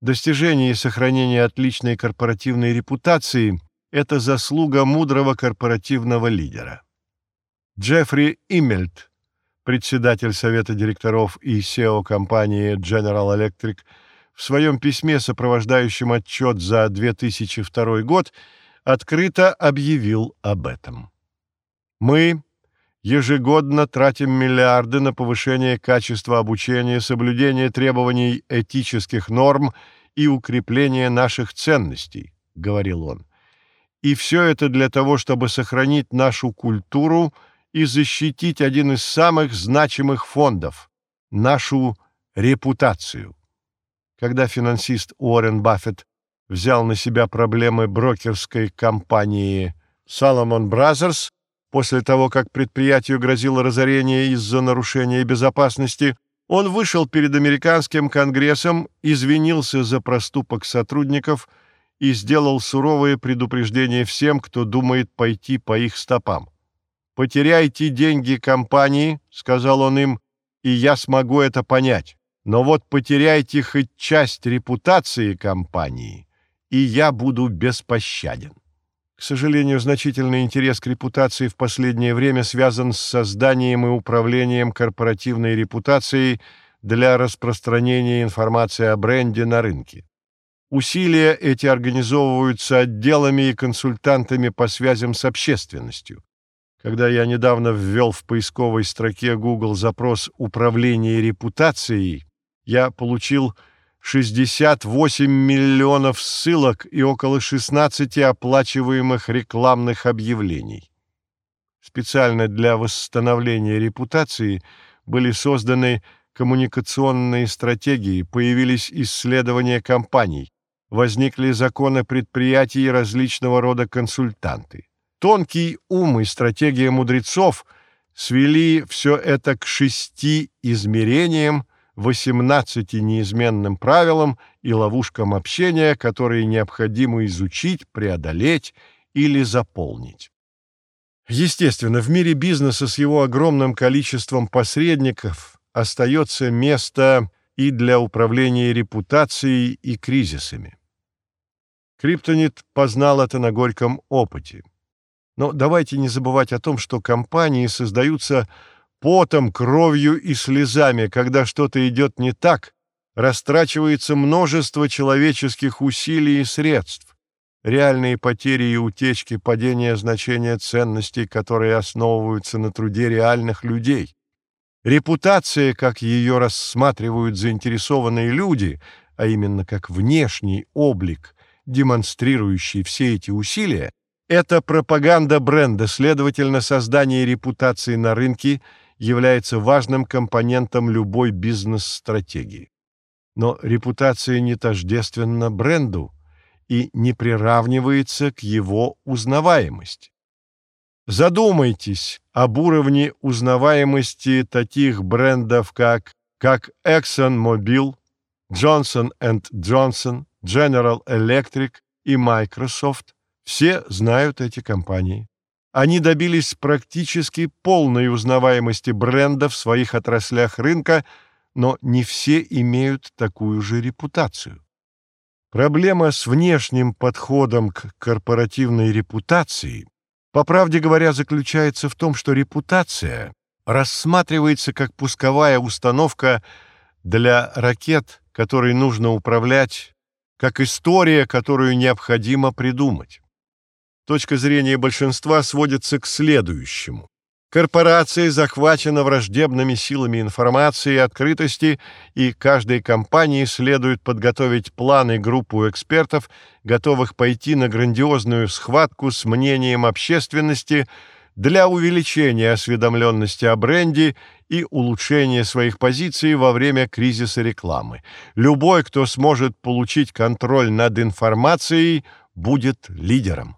Достижение и сохранение отличной корпоративной репутации – это заслуга мудрого корпоративного лидера. Джеффри Иммельт, председатель совета директоров и SEO компании General Electric – в своем письме, сопровождающем отчет за 2002 год, открыто объявил об этом. Мы ежегодно тратим миллиарды на повышение качества обучения, соблюдение требований этических норм и укрепление наших ценностей, говорил он. И все это для того, чтобы сохранить нашу культуру и защитить один из самых значимых фондов – нашу репутацию. Когда финансист Уоррен Баффет взял на себя проблемы брокерской компании Salomon Brothers после того, как предприятию грозило разорение из-за нарушения безопасности, он вышел перед американским конгрессом, извинился за проступок сотрудников и сделал суровые предупреждения всем, кто думает пойти по их стопам. «Потеряйте деньги компании», — сказал он им, — «и я смогу это понять. Но вот потеряйте хоть часть репутации компании, и я буду беспощаден. К сожалению, значительный интерес к репутации в последнее время связан с созданием и управлением корпоративной репутацией для распространения информации о бренде на рынке. Усилия эти организовываются отделами и консультантами по связям с общественностью. Когда я недавно ввел в поисковой строке Google запрос «Управление репутацией», я получил 68 миллионов ссылок и около 16 оплачиваемых рекламных объявлений. Специально для восстановления репутации были созданы коммуникационные стратегии, появились исследования компаний, возникли законы предприятий и различного рода консультанты. Тонкий ум и стратегия мудрецов свели все это к шести измерениям, 18 неизменным правилам и ловушкам общения, которые необходимо изучить, преодолеть или заполнить. Естественно, в мире бизнеса с его огромным количеством посредников остается место и для управления репутацией и кризисами. Криптонит познал это на горьком опыте. Но давайте не забывать о том, что компании создаются потом, кровью и слезами, когда что-то идет не так, растрачивается множество человеческих усилий и средств. Реальные потери и утечки, падение значения ценностей, которые основываются на труде реальных людей. Репутация, как ее рассматривают заинтересованные люди, а именно как внешний облик, демонстрирующий все эти усилия, это пропаганда бренда, следовательно, создание репутации на рынке – является важным компонентом любой бизнес-стратегии. Но репутация не тождественна бренду и не приравнивается к его узнаваемости. Задумайтесь об уровне узнаваемости таких брендов, как, как ExxonMobil, Johnson Johnson, General Electric и Microsoft. Все знают эти компании. Они добились практически полной узнаваемости бренда в своих отраслях рынка, но не все имеют такую же репутацию. Проблема с внешним подходом к корпоративной репутации, по правде говоря, заключается в том, что репутация рассматривается как пусковая установка для ракет, которой нужно управлять, как история, которую необходимо придумать. Точка зрения большинства сводится к следующему. Корпорация захвачена враждебными силами информации и открытости, и каждой компании следует подготовить план и группу экспертов, готовых пойти на грандиозную схватку с мнением общественности для увеличения осведомленности о бренде и улучшения своих позиций во время кризиса рекламы. Любой, кто сможет получить контроль над информацией, будет лидером.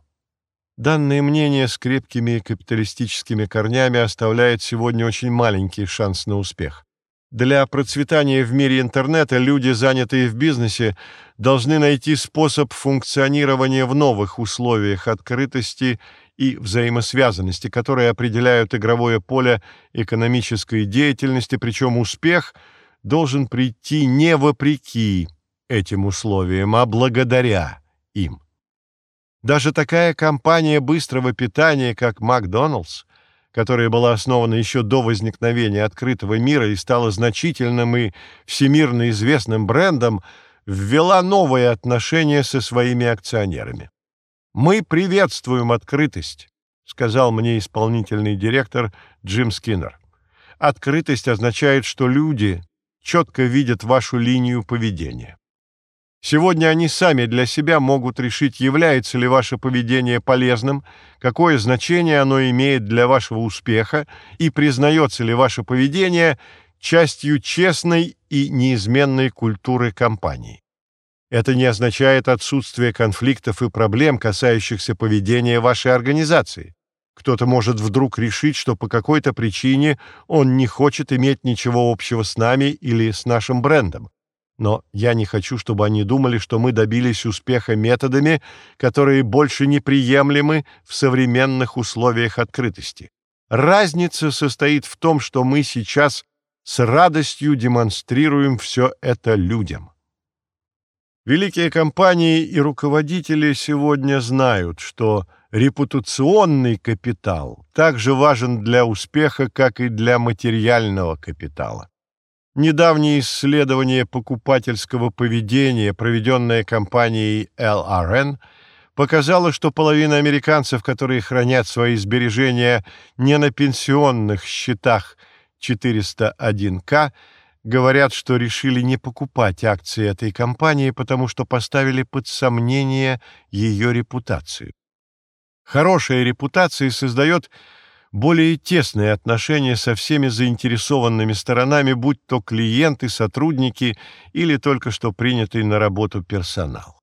Данное мнение с крепкими капиталистическими корнями оставляет сегодня очень маленький шанс на успех. Для процветания в мире интернета люди, занятые в бизнесе, должны найти способ функционирования в новых условиях открытости и взаимосвязанности, которые определяют игровое поле экономической деятельности, причем успех должен прийти не вопреки этим условиям, а благодаря им. Даже такая компания быстрого питания, как Макдоналдс, которая была основана еще до возникновения открытого мира и стала значительным и всемирно известным брендом, ввела новые отношения со своими акционерами. «Мы приветствуем открытость», — сказал мне исполнительный директор Джим Скиннер. «Открытость означает, что люди четко видят вашу линию поведения. Сегодня они сами для себя могут решить, является ли ваше поведение полезным, какое значение оно имеет для вашего успеха и признается ли ваше поведение частью честной и неизменной культуры компании. Это не означает отсутствие конфликтов и проблем, касающихся поведения вашей организации. Кто-то может вдруг решить, что по какой-то причине он не хочет иметь ничего общего с нами или с нашим брендом. Но я не хочу, чтобы они думали, что мы добились успеха методами, которые больше неприемлемы в современных условиях открытости. Разница состоит в том, что мы сейчас с радостью демонстрируем все это людям. Великие компании и руководители сегодня знают, что репутационный капитал также важен для успеха, как и для материального капитала. Недавнее исследование покупательского поведения, проведенное компанией LRN, показало, что половина американцев, которые хранят свои сбережения не на пенсионных счетах 401к, говорят, что решили не покупать акции этой компании, потому что поставили под сомнение ее репутацию. Хорошая репутация создает более тесные отношения со всеми заинтересованными сторонами, будь то клиенты, сотрудники или только что принятый на работу персонал.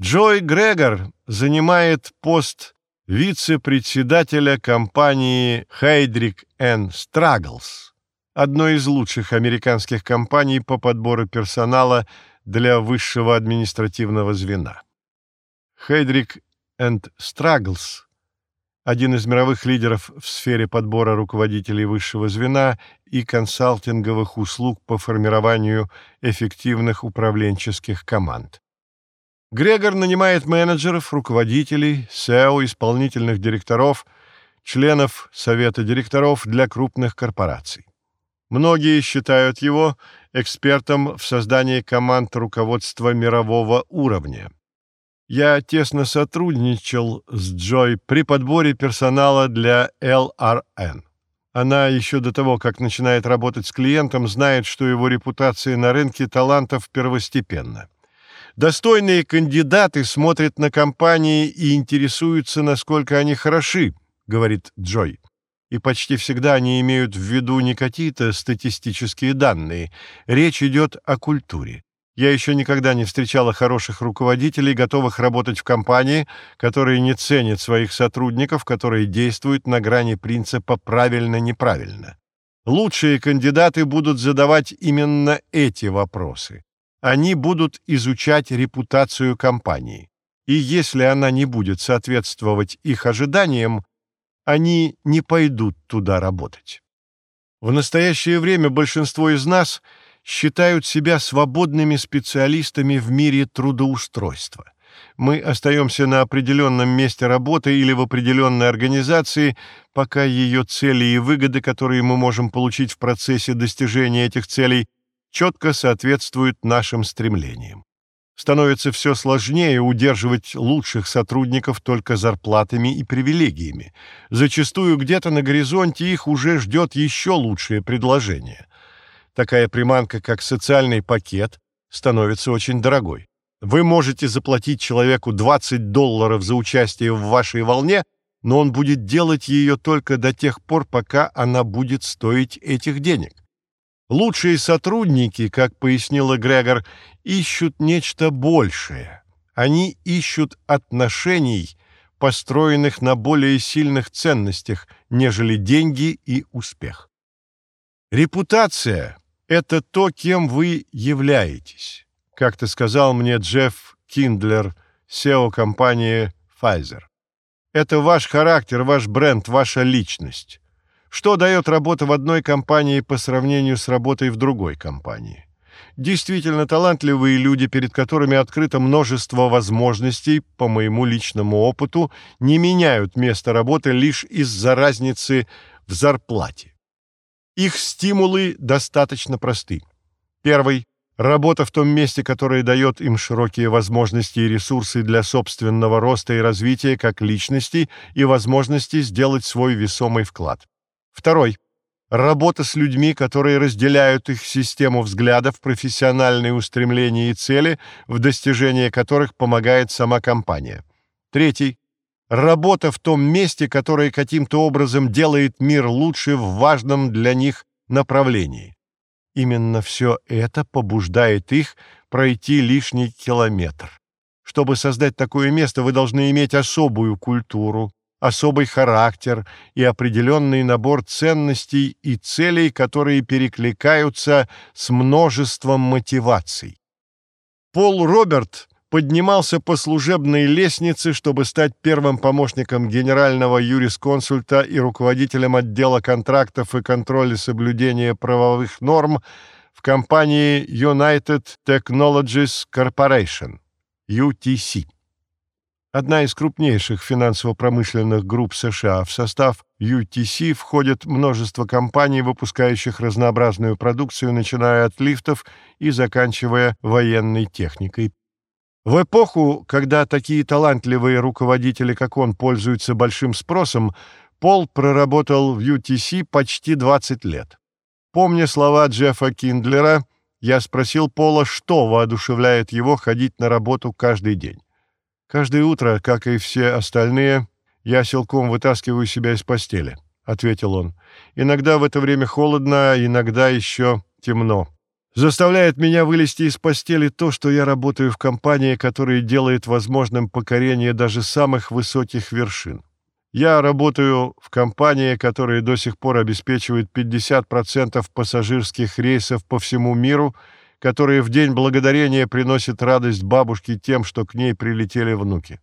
Джой Грегор занимает пост вице-председателя компании Heydrich Struggles, одной из лучших американских компаний по подбору персонала для высшего административного звена. Heydrich Struggles один из мировых лидеров в сфере подбора руководителей высшего звена и консалтинговых услуг по формированию эффективных управленческих команд. Грегор нанимает менеджеров, руководителей, SEO, исполнительных директоров, членов совета директоров для крупных корпораций. Многие считают его экспертом в создании команд руководства мирового уровня. Я тесно сотрудничал с Джой при подборе персонала для LRN. Она еще до того, как начинает работать с клиентом, знает, что его репутация на рынке талантов первостепенна. Достойные кандидаты смотрят на компании и интересуются, насколько они хороши, говорит Джой. И почти всегда они имеют в виду не какие-то статистические данные. Речь идет о культуре. Я еще никогда не встречала хороших руководителей, готовых работать в компании, которые не ценят своих сотрудников, которые действуют на грани принципа «правильно-неправильно». Лучшие кандидаты будут задавать именно эти вопросы. Они будут изучать репутацию компании. И если она не будет соответствовать их ожиданиям, они не пойдут туда работать. В настоящее время большинство из нас – считают себя свободными специалистами в мире трудоустройства. Мы остаемся на определенном месте работы или в определенной организации, пока ее цели и выгоды, которые мы можем получить в процессе достижения этих целей, четко соответствуют нашим стремлениям. Становится все сложнее удерживать лучших сотрудников только зарплатами и привилегиями. Зачастую где-то на горизонте их уже ждет еще лучшее предложение – такая приманка, как социальный пакет, становится очень дорогой. Вы можете заплатить человеку 20 долларов за участие в вашей волне, но он будет делать ее только до тех пор, пока она будет стоить этих денег. Лучшие сотрудники, как пояснила Грегор, ищут нечто большее. Они ищут отношений, построенных на более сильных ценностях, нежели деньги и успех. Репутация – это то, кем вы являетесь, как ты сказал мне Джефф Киндлер, SEO компании Pfizer. Это ваш характер, ваш бренд, ваша личность. Что дает работа в одной компании по сравнению с работой в другой компании? Действительно талантливые люди, перед которыми открыто множество возможностей, по моему личному опыту, не меняют место работы лишь из-за разницы в зарплате. Их стимулы достаточно просты. Первый – работа в том месте, которое дает им широкие возможности и ресурсы для собственного роста и развития как личности и возможности сделать свой весомый вклад. Второй – работа с людьми, которые разделяют их систему взглядов, профессиональные устремления и цели, в достижении которых помогает сама компания. Третий – работа в том месте, которое каким-то образом делает мир лучше в важном для них направлении. Именно все это побуждает их пройти лишний километр. Чтобы создать такое место, вы должны иметь особую культуру, особый характер и определенный набор ценностей и целей, которые перекликаются с множеством мотиваций. Пол Роберт поднимался по служебной лестнице, чтобы стать первым помощником генерального юрисконсульта и руководителем отдела контрактов и контроля соблюдения правовых норм в компании United Technologies Corporation, UTC одна из крупнейших финансово-промышленных групп США. В состав UTC входит множество компаний, выпускающих разнообразную продукцию, начиная от лифтов и заканчивая военной техникой. В эпоху, когда такие талантливые руководители, как он, пользуются большим спросом, Пол проработал в UTC почти 20 лет. Помня слова Джеффа Киндлера, я спросил Пола, что воодушевляет его ходить на работу каждый день. «Каждое утро, как и все остальные, я силком вытаскиваю себя из постели», — ответил он. «Иногда в это время холодно, иногда еще темно. Заставляет меня вылезти из постели то, что я работаю в компании, которая делает возможным покорение даже самых высоких вершин. Я работаю в компании, которая до сих пор обеспечивает 50% пассажирских рейсов по всему миру — которая в День Благодарения приносит радость бабушке тем, что к ней прилетели внуки.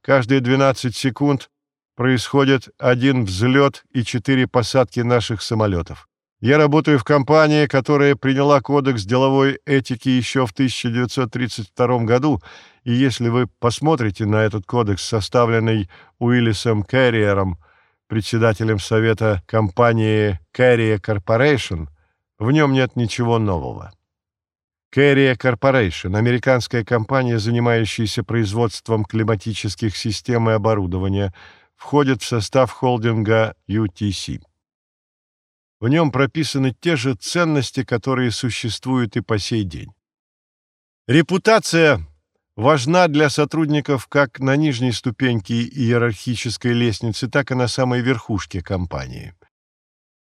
Каждые 12 секунд происходит один взлет и четыре посадки наших самолетов. Я работаю в компании, которая приняла кодекс деловой этики еще в 1932 году, и если вы посмотрите на этот кодекс, составленный Уиллисом Кэрриером, председателем совета компании Carrier Corporation, в нем нет ничего нового. Carrier Corporation, американская компания, занимающаяся производством климатических систем и оборудования, входит в состав холдинга UTC. В нем прописаны те же ценности, которые существуют и по сей день. Репутация важна для сотрудников как на нижней ступеньке иерархической лестницы, так и на самой верхушке компании.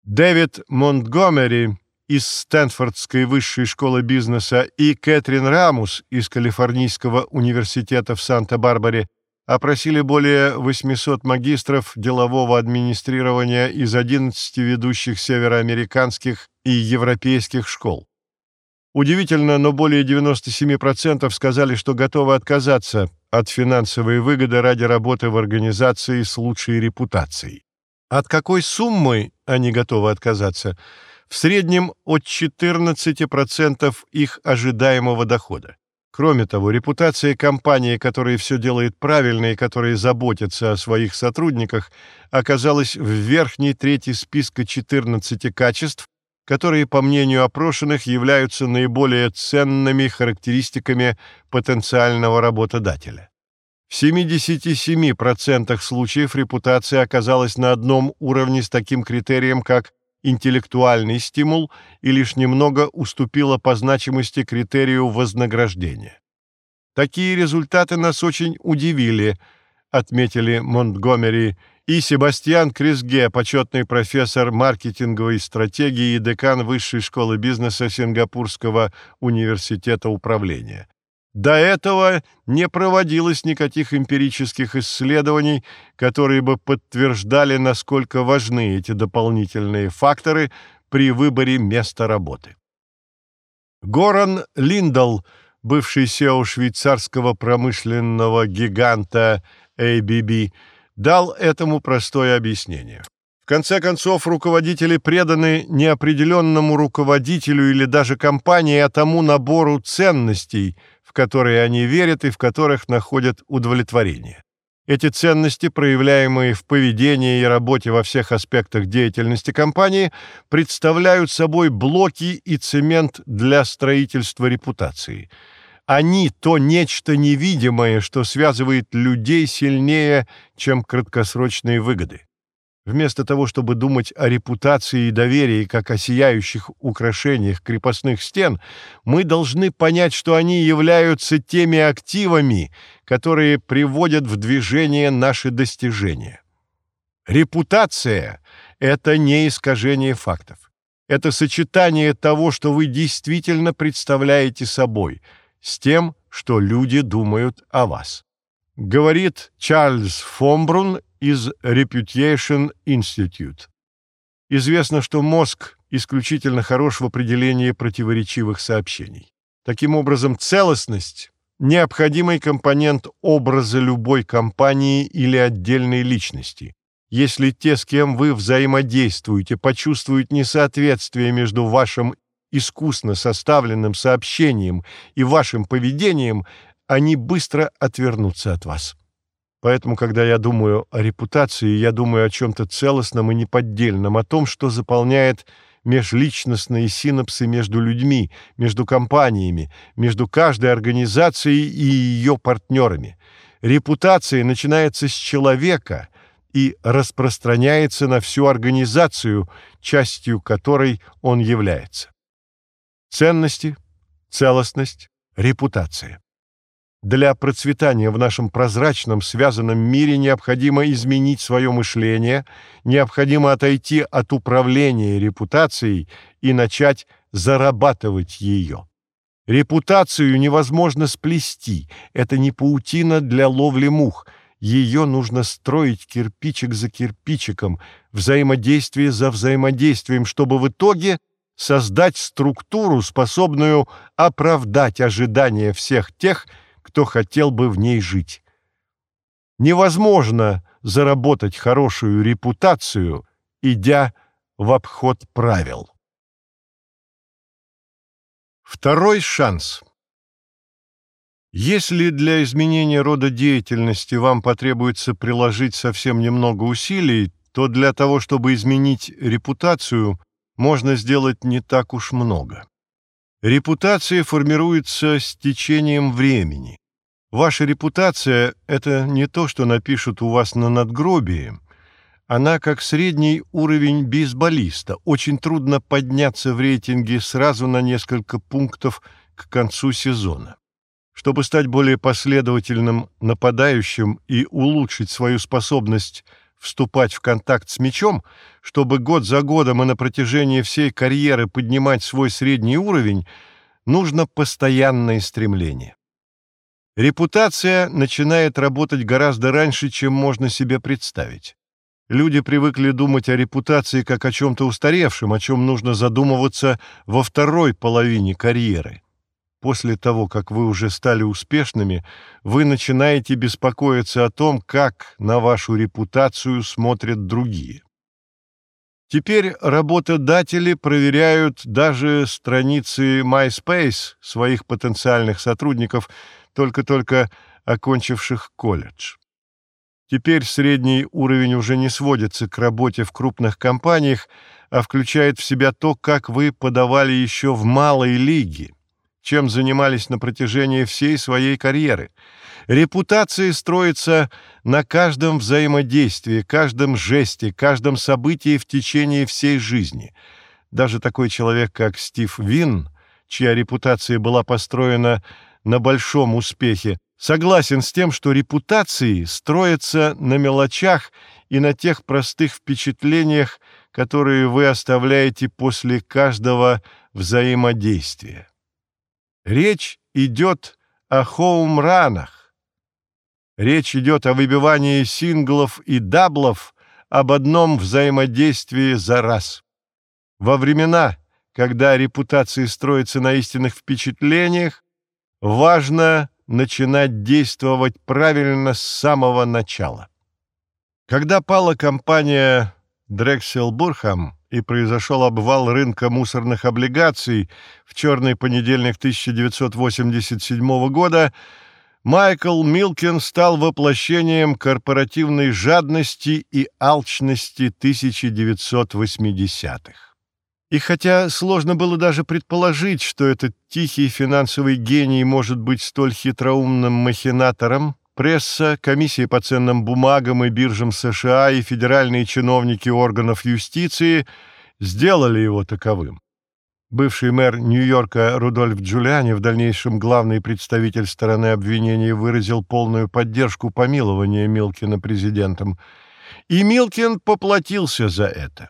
Дэвид Монтгомери из Стэнфордской высшей школы бизнеса и Кэтрин Рамус из Калифорнийского университета в Санта-Барбаре опросили более 800 магистров делового администрирования из 11 ведущих североамериканских и европейских школ. Удивительно, но более 97% сказали, что готовы отказаться от финансовой выгоды ради работы в организации с лучшей репутацией. От какой суммы они готовы отказаться – в среднем от 14% их ожидаемого дохода. Кроме того, репутация компании, которая все делает правильно и которая заботится о своих сотрудниках, оказалась в верхней трети списка 14 качеств, которые, по мнению опрошенных, являются наиболее ценными характеристиками потенциального работодателя. В 77% случаев репутация оказалась на одном уровне с таким критерием, как интеллектуальный стимул и лишь немного уступила по значимости критерию вознаграждения. Такие результаты нас очень удивили, отметили Монтгомери и Себастьян Крисге, почетный профессор маркетинговой стратегии и декан Высшей школы бизнеса Сингапурского университета управления. До этого не проводилось никаких эмпирических исследований, которые бы подтверждали, насколько важны эти дополнительные факторы при выборе места работы. Горан Линдал, бывший SEO швейцарского промышленного гиганта ABB, дал этому простое объяснение. В конце концов, руководители преданы не определенному руководителю или даже компании, а тому набору ценностей, в которые они верят и в которых находят удовлетворение. Эти ценности, проявляемые в поведении и работе во всех аспектах деятельности компании, представляют собой блоки и цемент для строительства репутации. Они – то нечто невидимое, что связывает людей сильнее, чем краткосрочные выгоды. Вместо того, чтобы думать о репутации и доверии как о сияющих украшениях крепостных стен, мы должны понять, что они являются теми активами, которые приводят в движение наши достижения. Репутация – это не искажение фактов. Это сочетание того, что вы действительно представляете собой, с тем, что люди думают о вас. Говорит Чарльз Фомбрун из Reputation Institute. Известно, что мозг исключительно хорош в определении противоречивых сообщений. Таким образом, целостность – необходимый компонент образа любой компании или отдельной личности. Если те, с кем вы взаимодействуете, почувствуют несоответствие между вашим искусно составленным сообщением и вашим поведением, они быстро отвернутся от вас. Поэтому, когда я думаю о репутации, я думаю о чем-то целостном и неподдельном, о том, что заполняет межличностные синапсы между людьми, между компаниями, между каждой организацией и ее партнерами. Репутация начинается с человека и распространяется на всю организацию, частью которой он является. Ценности, целостность, репутация. Для процветания в нашем прозрачном, связанном мире необходимо изменить свое мышление, необходимо отойти от управления репутацией и начать зарабатывать ее. Репутацию невозможно сплести, это не паутина для ловли мух, ее нужно строить кирпичик за кирпичиком, взаимодействие за взаимодействием, чтобы в итоге создать структуру, способную оправдать ожидания всех тех, кто хотел бы в ней жить. Невозможно заработать хорошую репутацию, идя в обход правил. Второй шанс. Если для изменения рода деятельности вам потребуется приложить совсем немного усилий, то для того, чтобы изменить репутацию, можно сделать не так уж много. Репутация формируется с течением времени. Ваша репутация — это не то, что напишут у вас на надгробии. Она как средний уровень бейсболиста. Очень трудно подняться в рейтинге сразу на несколько пунктов к концу сезона. Чтобы стать более последовательным нападающим и улучшить свою способность вступать в контакт с мячом, чтобы год за годом и на протяжении всей карьеры поднимать свой средний уровень, нужно постоянное стремление. Репутация начинает работать гораздо раньше, чем можно себе представить. Люди привыкли думать о репутации как о чем-то устаревшем, о чем нужно задумываться во второй половине карьеры. После того, как вы уже стали успешными, вы начинаете беспокоиться о том, как на вашу репутацию смотрят другие. Теперь работодатели проверяют даже страницы MySpace своих потенциальных сотрудников, только-только окончивших колледж. Теперь средний уровень уже не сводится к работе в крупных компаниях, а включает в себя то, как вы подавали еще в малой лиге – чем занимались на протяжении всей своей карьеры. Репутация строится на каждом взаимодействии, каждом жесте, каждом событии в течение всей жизни. Даже такой человек, как Стив Вин, чья репутация была построена на большом успехе, согласен с тем, что репутации строятся на мелочах и на тех простых впечатлениях, которые вы оставляете после каждого взаимодействия. Речь идет о хоумранах. Речь идет о выбивании синглов и даблов об одном взаимодействии за раз. Во времена, когда репутация строится на истинных впечатлениях, важно начинать действовать правильно с самого начала. Когда пала компания Дрексел Бурхам и произошел обвал рынка мусорных облигаций в черный понедельник 1987 года, Майкл Милкин стал воплощением корпоративной жадности и алчности 1980-х. И хотя сложно было даже предположить, что этот тихий финансовый гений может быть столь хитроумным махинатором, пресса, комиссия по ценным бумагам и биржам США и федеральные чиновники органов юстиции сделали его таковым. Бывший мэр Нью-Йорка Рудольф Джулиани, в дальнейшем главный представитель стороны обвинения, выразил полную поддержку помилования Милкина президентом. И Милкин поплатился за это.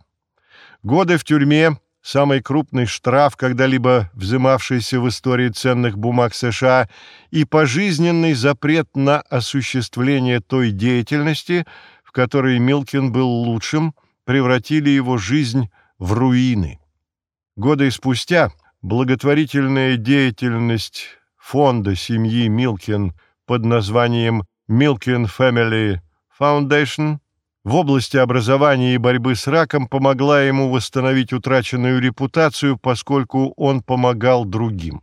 Годы в тюрьме, самый крупный штраф, когда-либо взымавшийся в истории ценных бумаг США, и пожизненный запрет на осуществление той деятельности, в которой Милкин был лучшим, превратили его жизнь в руины. Годы спустя благотворительная деятельность фонда семьи Милкин под названием Milkin Family Foundation в области образования и борьбы с раком помогла ему восстановить утраченную репутацию, поскольку он помогал другим.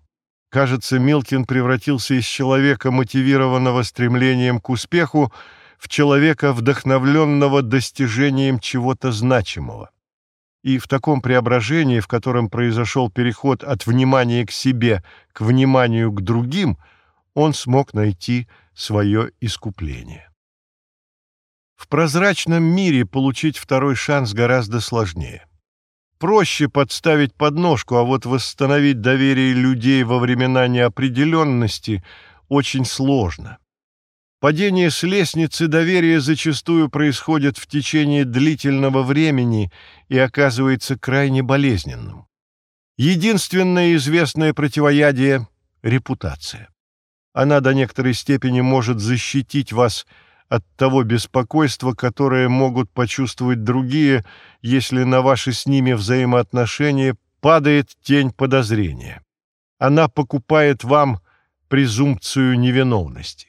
Кажется, Милкин превратился из человека, мотивированного стремлением к успеху, в человека, вдохновленного достижением чего-то значимого и в таком преображении, в котором произошел переход от внимания к себе к вниманию к другим, он смог найти свое искупление. В прозрачном мире получить второй шанс гораздо сложнее. Проще подставить подножку, а вот восстановить доверие людей во времена неопределенности очень сложно. Падение с лестницы доверия зачастую происходит в течение длительного времени и оказывается крайне болезненным. Единственное известное противоядие – репутация. Она до некоторой степени может защитить вас от того беспокойства, которое могут почувствовать другие, если на ваши с ними взаимоотношения падает тень подозрения. Она покупает вам презумпцию невиновности.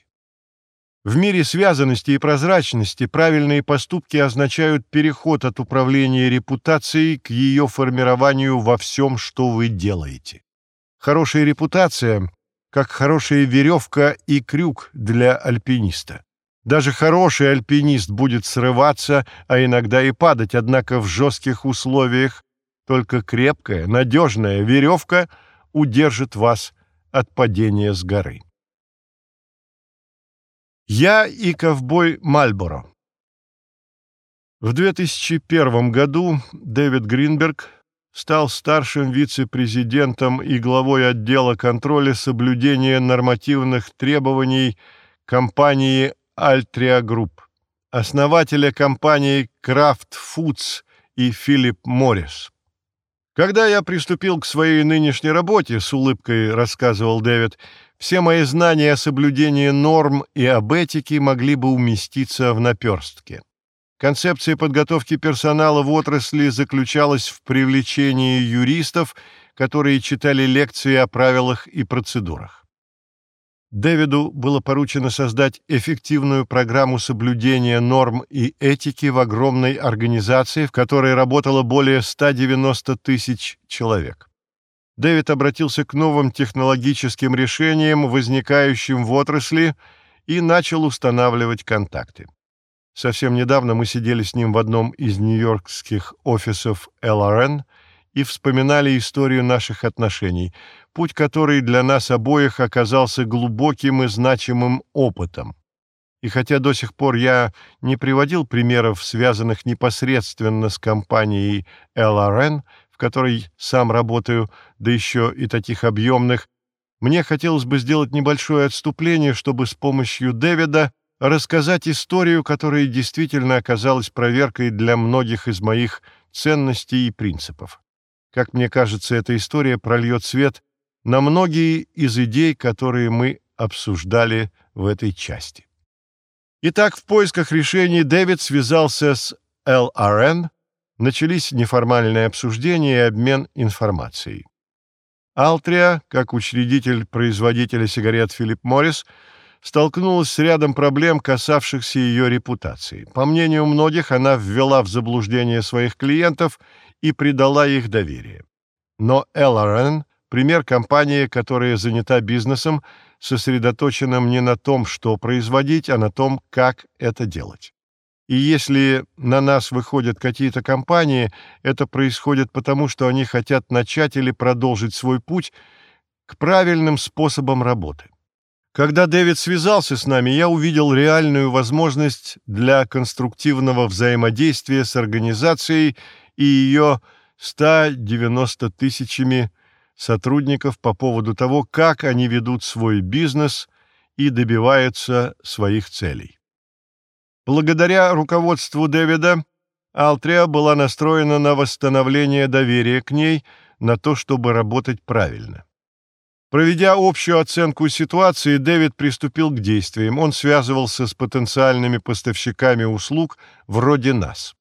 В мире связанности и прозрачности правильные поступки означают переход от управления репутацией к ее формированию во всем, что вы делаете. Хорошая репутация – как хорошая веревка и крюк для альпиниста. Даже хороший альпинист будет срываться, а иногда и падать, однако в жестких условиях только крепкая, надежная веревка удержит вас от падения с горы. Я и ковбой Мальборо. В 2001 году Дэвид Гринберг стал старшим вице-президентом и главой отдела контроля соблюдения нормативных требований компании Altria Group, основателя компаний Kraft Foods и Philip Morris. Когда я приступил к своей нынешней работе, с улыбкой рассказывал Дэвид, все мои знания о соблюдении норм и об этике могли бы уместиться в наперстке. Концепция подготовки персонала в отрасли заключалась в привлечении юристов, которые читали лекции о правилах и процедурах. Дэвиду было поручено создать эффективную программу соблюдения норм и этики в огромной организации, в которой работало более 190 тысяч человек. Дэвид обратился к новым технологическим решениям, возникающим в отрасли, и начал устанавливать контакты. Совсем недавно мы сидели с ним в одном из нью-йоркских офисов LRN и вспоминали историю наших отношений, путь который для нас обоих оказался глубоким и значимым опытом. И хотя до сих пор я не приводил примеров, связанных непосредственно с компанией LRN, в которой сам работаю, да еще и таких объемных, мне хотелось бы сделать небольшое отступление, чтобы с помощью Дэвида рассказать историю, которая действительно оказалась проверкой для многих из моих ценностей и принципов. Как мне кажется, эта история прольет свет на многие из идей, которые мы обсуждали в этой части. Итак, в поисках решений Дэвид связался с LRN, начались неформальные обсуждения и обмен информацией. Altriа, как учредитель производителя сигарет Филипп Моррис, столкнулась с рядом проблем, касавшихся ее репутации. По мнению многих, она ввела в заблуждение своих клиентов и предала их доверие. Но LRN – пример компании, которая занята бизнесом, сосредоточенным не на том, что производить, а на том, как это делать. И если на нас выходят какие-то компании, это происходит потому, что они хотят начать или продолжить свой путь к правильным способам работы. Когда Дэвид связался с нами, я увидел реальную возможность для конструктивного взаимодействия с организацией и ее 190 тысячами сотрудников по поводу того, как они ведут свой бизнес и добиваются своих целей. Благодаря руководству Дэвида Алтрия была настроена на восстановление доверия к ней, на то, чтобы работать правильно. Проведя общую оценку ситуации, Дэвид приступил к действиям. Он связывался с потенциальными поставщиками услуг вроде нас.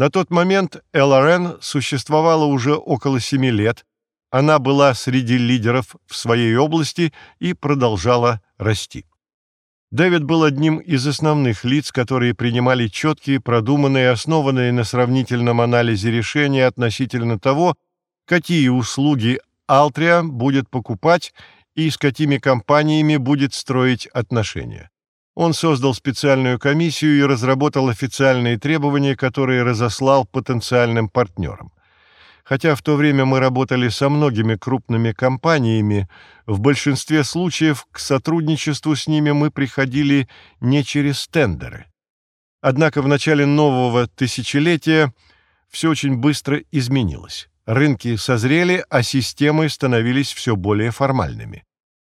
На тот момент ЛРН существовала уже около семи лет. Она была среди лидеров в своей области и продолжала расти. Дэвид был одним из основных лиц, которые принимали четкие, продуманные, основанные на сравнительном анализе решения относительно того, какие услуги Altriа будет покупать и с какими компаниями будет строить отношения. Он создал специальную комиссию и разработал официальные требования, которые разослал потенциальным партнерам. Хотя в то время мы работали со многими крупными компаниями, в большинстве случаев к сотрудничеству с ними мы приходили не через тендеры. Однако в начале нового тысячелетия все очень быстро изменилось. Рынки созрели, а системы становились все более формальными.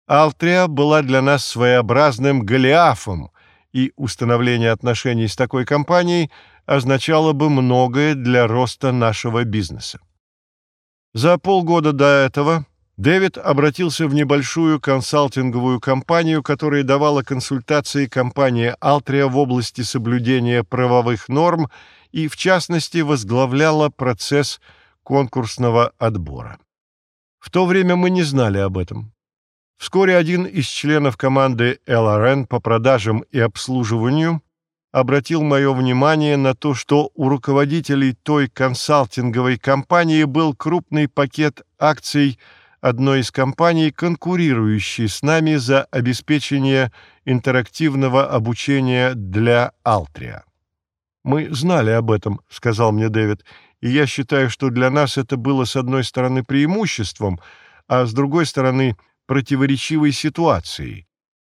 Алтрия была для нас своеобразным Голиафом, и установление отношений с такой компанией означало бы многое для роста нашего бизнеса. За полгода до этого Дэвид обратился в небольшую консалтинговую компанию, которая давала консультации компании Altriа в области соблюдения правовых норм и, в частности, возглавляла процесс конкурсного отбора. В то время мы не знали об этом. Вскоре один из членов команды LRN по продажам и обслуживанию обратил мое внимание на то, что у руководителей той консалтинговой компании был крупный пакет акций одной из компаний, конкурирующей с нами за обеспечение интерактивного обучения для Altriа. «Мы знали об этом», — сказал мне Дэвид, и я считаю, что для нас это было, с одной стороны, преимуществом, а с другой стороны, противоречивой ситуацией.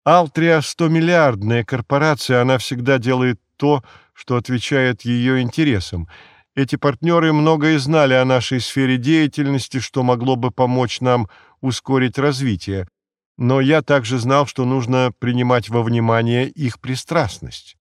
Altriа — стомиллиардная корпорация, она всегда делает то, что отвечает ее интересам. Эти партнеры многое знали о нашей сфере деятельности, что могло бы помочь нам ускорить развитие. Но я также знал, что нужно принимать во внимание их пристрастность.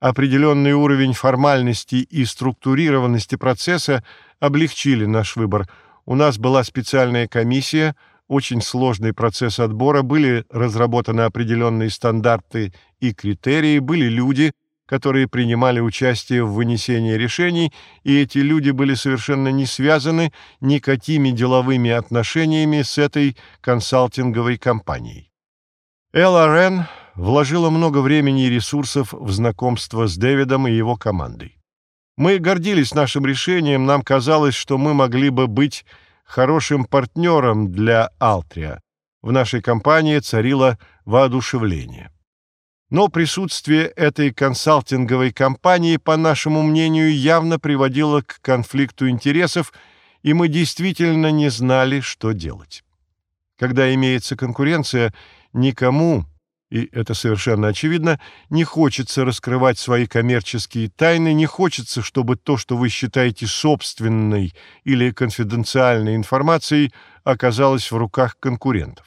Определенный уровень формальности и структурированности процесса облегчили наш выбор. У нас была специальная комиссия — очень сложный процесс отбора, были разработаны определенные стандарты и критерии, были люди, которые принимали участие в вынесении решений, и эти люди были совершенно не связаны никакими деловыми отношениями с этой консалтинговой компанией. LRN вложила много времени и ресурсов в знакомство с Дэвидом и его командой. Мы гордились нашим решением, нам казалось, что мы могли бы быть хорошим партнером для Altriа. В нашей компании царило воодушевление. Но присутствие этой консалтинговой компании, по нашему мнению, явно приводило к конфликту интересов, и мы действительно не знали, что делать. Когда имеется конкуренция, никому и это совершенно очевидно, не хочется раскрывать свои коммерческие тайны, не хочется, чтобы то, что вы считаете собственной или конфиденциальной информацией, оказалось в руках конкурентов.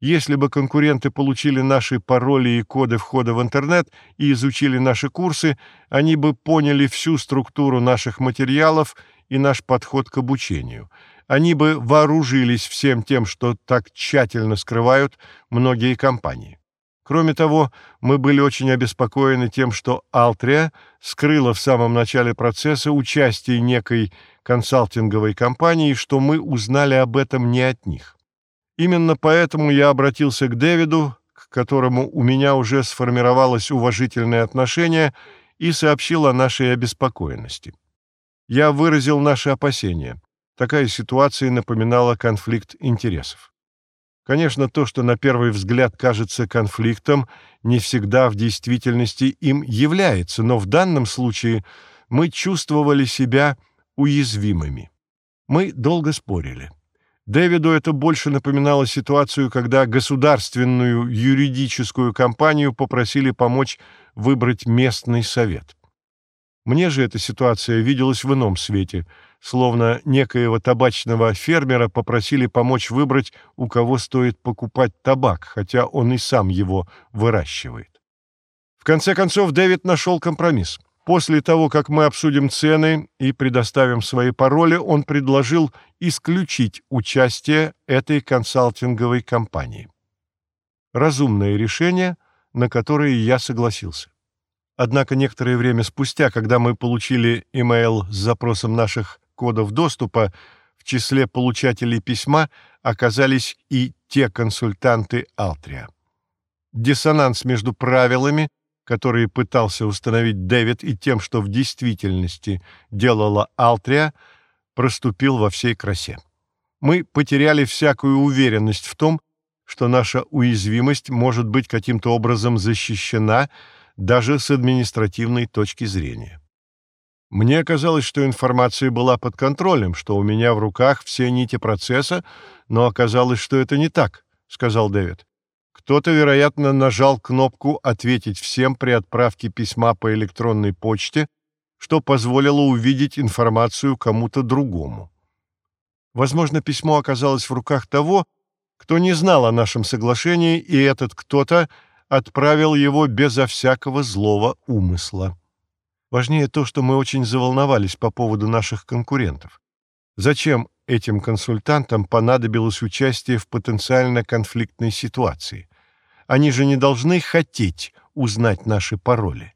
Если бы конкуренты получили наши пароли и коды входа в интернет и изучили наши курсы, они бы поняли всю структуру наших материалов и наш подход к обучению. Они бы вооружились всем тем, что так тщательно скрывают многие компании. Кроме того, мы были очень обеспокоены тем, что Altriа скрыла в самом начале процесса участие некой консалтинговой компании, что мы узнали об этом не от них. Именно поэтому я обратился к Дэвиду, к которому у меня уже сформировалось уважительное отношение, и сообщил о нашей обеспокоенности. Я выразил наши опасения. Такая ситуация напоминала конфликт интересов. Конечно, то, что на первый взгляд кажется конфликтом, не всегда в действительности им является, но в данном случае мы чувствовали себя уязвимыми. Мы долго спорили. Дэвиду это больше напоминало ситуацию, когда государственную юридическую компанию попросили помочь выбрать местный совет. Мне же эта ситуация виделась в ином свете, словно некоего табачного фермера попросили помочь выбрать, у кого стоит покупать табак, хотя он и сам его выращивает. В конце концов, Дэвид нашел компромисс. После того, как мы обсудим цены и предоставим свои пароли, он предложил исключить участие этой консалтинговой компании. Разумное решение, на которое я согласился. Однако некоторое время спустя, когда мы получили имейл с запросом наших кодов доступа, в числе получателей письма оказались и те консультанты Altriа. Диссонанс между правилами, которые пытался установить Дэвид, и тем, что в действительности делала Altriа, проступил во всей красе. Мы потеряли всякую уверенность в том, что наша уязвимость может быть каким-то образом защищена даже с административной точки зрения. Мне казалось, что информация была под контролем, что у меня в руках все нити процесса, но оказалось, что это не так, — сказал Дэвид. Кто-то, вероятно, нажал кнопку «Ответить всем» при отправке письма по электронной почте, что позволило увидеть информацию кому-то другому. Возможно, письмо оказалось в руках того, кто не знал о нашем соглашении, и этот кто-то отправил его безо всякого злого умысла. Важнее то, что мы очень заволновались по поводу наших конкурентов. Зачем этим консультантам понадобилось участие в потенциально конфликтной ситуации? Они же не должны хотеть узнать наши пароли.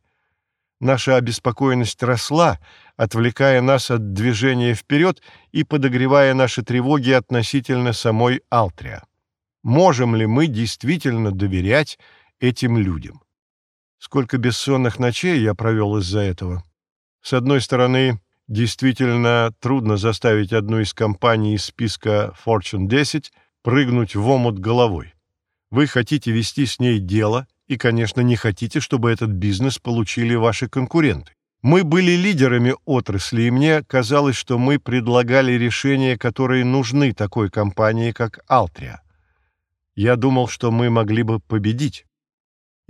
Наша обеспокоенность росла, отвлекая нас от движения вперед и подогревая наши тревоги относительно самой Алтриа. Можем ли мы действительно доверять этим людям? Сколько бессонных ночей я провел из-за этого. С одной стороны, действительно трудно заставить одну из компаний из списка Fortune 10 прыгнуть в омут головой. Вы хотите вести с ней дело и, конечно, не хотите, чтобы этот бизнес получили ваши конкуренты. Мы были лидерами отрасли, и мне казалось, что мы предлагали решения, которые нужны такой компании, как Altria. Я думал, что мы могли бы победить.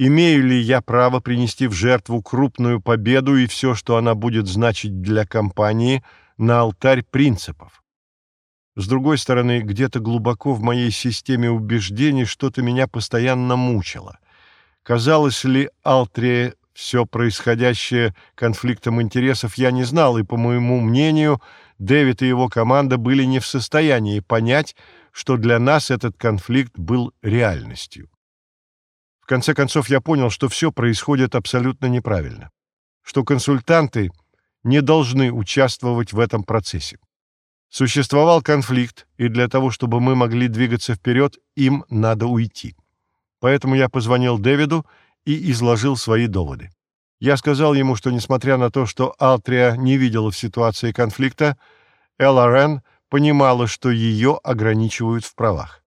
Имею ли я право принести в жертву крупную победу и все, что она будет значить для компании, на алтарь принципов? С другой стороны, где-то глубоко в моей системе убеждений что-то меня постоянно мучило. Казалось ли Алтрия все происходящее конфликтом интересов, я не знал, и, по моему мнению, Дэвид и его команда были не в состоянии понять, что для нас этот конфликт был реальностью конце концов, я понял, что все происходит абсолютно неправильно, что консультанты не должны участвовать в этом процессе. Существовал конфликт, и для того, чтобы мы могли двигаться вперед, им надо уйти. Поэтому я позвонил Дэвиду и изложил свои доводы. Я сказал ему, что несмотря на то, что Алтрия не видела в ситуации конфликта, ЛРН понимала, что ее ограничивают в правах.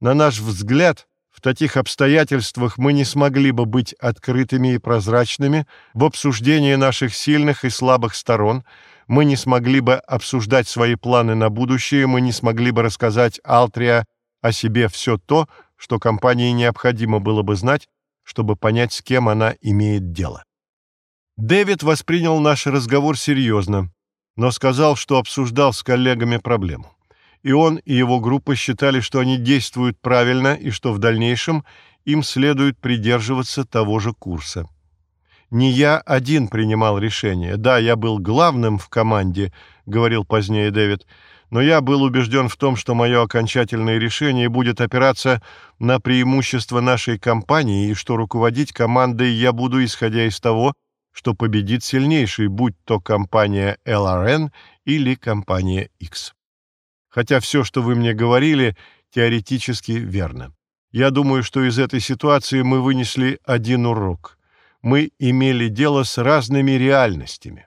На наш взгляд, в таких обстоятельствах мы не смогли бы быть открытыми и прозрачными в обсуждении наших сильных и слабых сторон, мы не смогли бы обсуждать свои планы на будущее, мы не смогли бы рассказать Altriа о себе все то, что компании необходимо было бы знать, чтобы понять, с кем она имеет дело. Дэвид воспринял наш разговор серьезно, но сказал, что обсуждал с коллегами проблему и он и его группа считали, что они действуют правильно и что в дальнейшем им следует придерживаться того же курса. Не я один принимал решение. Да, я был главным в команде, говорил позднее Дэвид, но я был убежден в том, что мое окончательное решение будет опираться на преимущество нашей компании и что руководить командой я буду, исходя из того, что победит сильнейший, будь то компания LRN или компания X. Хотя все, что вы мне говорили, теоретически верно. Я думаю, что из этой ситуации мы вынесли один урок. Мы имели дело с разными реальностями.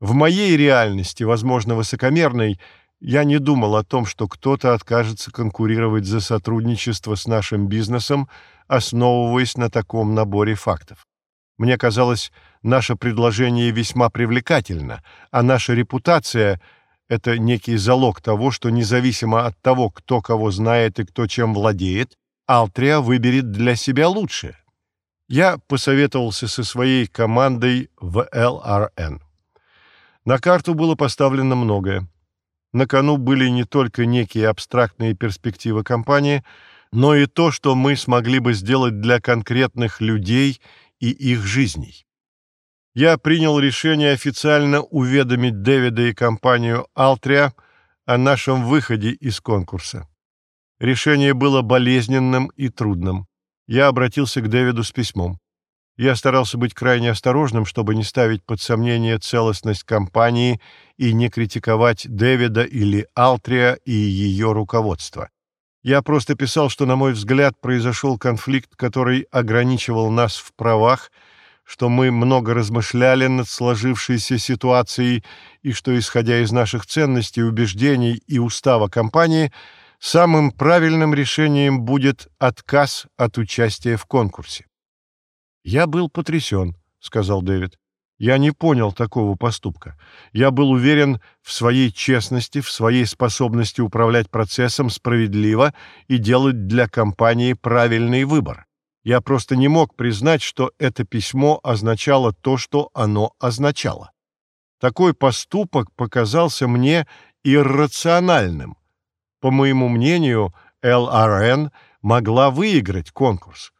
В моей реальности, возможно, высокомерной, я не думал о том, что кто-то откажется конкурировать за сотрудничество с нашим бизнесом, основываясь на таком наборе фактов. Мне казалось, наше предложение весьма привлекательно, а наша репутация — это некий залог того, что независимо от того, кто кого знает и кто чем владеет, Алтрия выберет для себя лучшее. Я посоветовался со своей командой в ЛРН. На карту было поставлено многое. На кону были не только некие абстрактные перспективы компании, но и то, что мы смогли бы сделать для конкретных людей и их жизней. Я принял решение официально уведомить Дэвида и компанию «Алтрия» о нашем выходе из конкурса. Решение было болезненным и трудным. Я обратился к Дэвиду с письмом. Я старался быть крайне осторожным, чтобы не ставить под сомнение целостность компании и не критиковать Дэвида или Алтрия и ее руководство. Я просто писал, что, на мой взгляд, произошел конфликт, который ограничивал нас в правах, что мы много размышляли над сложившейся ситуацией и что, исходя из наших ценностей, убеждений и устава компании, самым правильным решением будет отказ от участия в конкурсе. «Я был потрясен», — сказал Дэвид. «Я не понял такого поступка. Я был уверен в своей честности, в своей способности управлять процессом справедливо и делать для компании правильный выбор. Я просто не мог признать, что это письмо означало то, что оно означало. Такой поступок показался мне иррациональным. По моему мнению, ЛРН могла выиграть конкурс.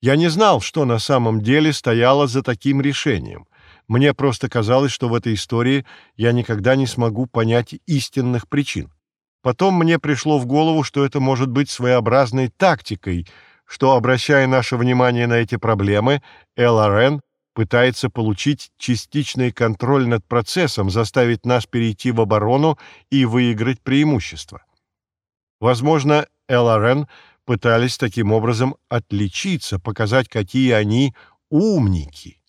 Я не знал, что на самом деле стояло за таким решением. Мне просто казалось, что в этой истории я никогда не смогу понять истинных причин. Потом мне пришло в голову, что это может быть своеобразной тактикой, что, обращая наше внимание на эти проблемы, ЛРН пытается получить частичный контроль над процессом, заставить нас перейти в оборону и выиграть преимущество. Возможно, ЛРН пытались таким образом отличиться, показать, какие они умники.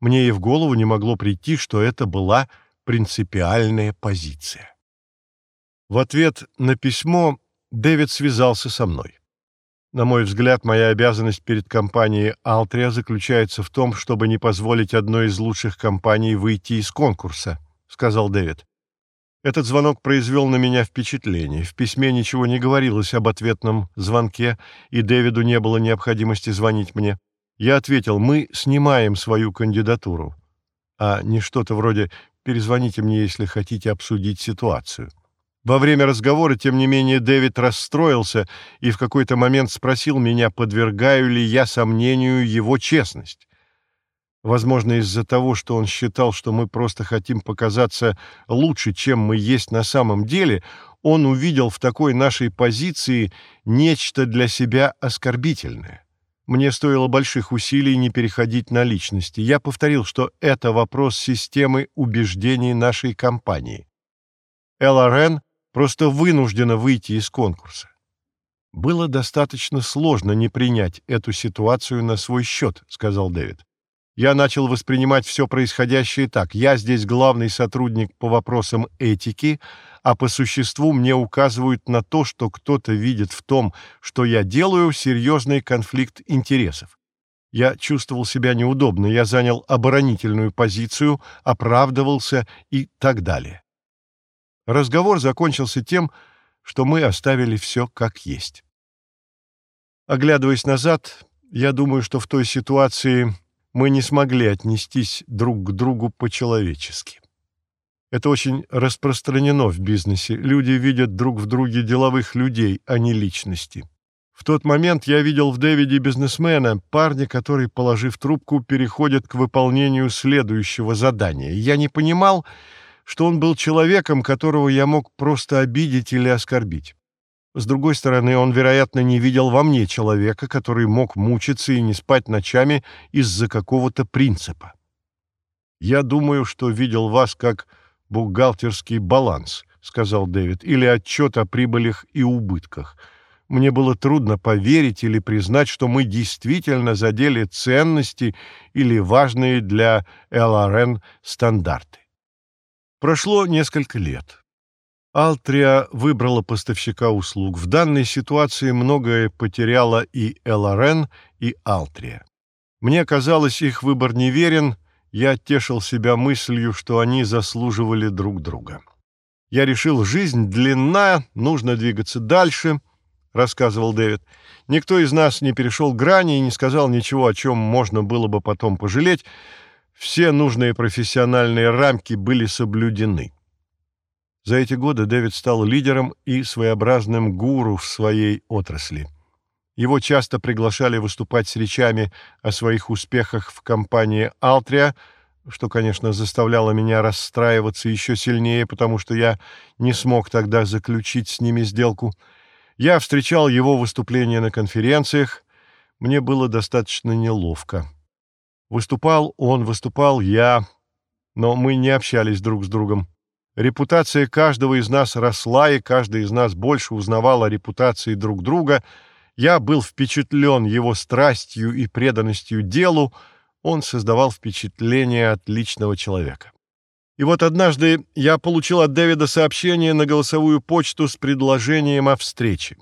Мне и в голову не могло прийти, что это была принципиальная позиция. В ответ на письмо Дэвид связался со мной. На мой взгляд, моя обязанность перед компанией «Алтрия» заключается в том, чтобы не позволить одной из лучших компаний выйти из конкурса, — сказал Дэвид. Этот звонок произвел на меня впечатление. В письме ничего не говорилось об ответном звонке, и Дэвиду не было необходимости звонить мне. Я ответил, мы снимаем свою кандидатуру, а не что-то вроде «перезвоните мне, если хотите обсудить ситуацию». Во время разговора, тем не менее, Дэвид расстроился и в какой-то момент спросил меня, подвергаю ли я сомнению его честность. Возможно, из-за того, что он считал, что мы просто хотим показаться лучше, чем мы есть на самом деле, он увидел в такой нашей позиции нечто для себя оскорбительное. Мне стоило больших усилий не переходить на личности. Я повторил, что это вопрос системы убеждений нашей компании. ЛРН просто вынуждена выйти из конкурса. «Было достаточно сложно не принять эту ситуацию на свой счет», — сказал Дэвид. Я начал воспринимать все происходящее так. Я здесь главный сотрудник по вопросам этики, а по существу мне указывают на то, что кто-то видит в том, что я делаю, серьезный конфликт интересов. Я чувствовал себя неудобно, я занял оборонительную позицию, оправдывался и так далее. Разговор закончился тем, что мы оставили все как есть. Оглядываясь назад, я думаю, что в той ситуации мы не смогли отнестись друг к другу по-человечески. Это очень распространено в бизнесе. Люди видят друг в друге деловых людей, а не личности. В тот момент я видел в Дэвиде бизнесмена, парня, который, положив трубку, переходит к выполнению следующего задания. Я не понимал, что он был человеком, которого я мог просто обидеть или оскорбить. С другой стороны, он, вероятно, не видел во мне человека, который мог мучиться и не спать ночами из-за какого-то принципа. «Я думаю, что видел вас как бухгалтерский баланс», — сказал Дэвид, «или отчет о прибылях и убытках. Мне было трудно поверить или признать, что мы действительно задели ценности или важные для ЛРН стандарты. Прошло несколько лет. Altriа выбрала поставщика услуг. В данной ситуации многое потеряла и ЛРН, и Altriа. Мне казалось, их выбор неверен, я тешил себя мыслью, что они заслуживали друг друга. Я решил, жизнь длинна, нужно двигаться дальше —— рассказывал Дэвид. «Никто из нас не перешел грани и не сказал ничего, о чем можно было бы потом пожалеть. Все нужные профессиональные рамки были соблюдены». За эти годы Дэвид стал лидером и своеобразным гуру в своей отрасли. Его часто приглашали выступать с речами о своих успехах в компании «Алтрия», что, конечно, заставляло меня расстраиваться еще сильнее, потому что я не смог тогда заключить с ними сделку – я встречал его выступления на конференциях, мне было достаточно неловко. Выступал он, выступал я, но мы не общались друг с другом. Репутация каждого из нас росла, и каждый из нас больше узнавал о репутации друг друга. Я был впечатлен его страстью и преданностью делу, он создавал впечатление отличного человека. И вот однажды я получил от Дэвида сообщение на голосовую почту с предложением о встрече.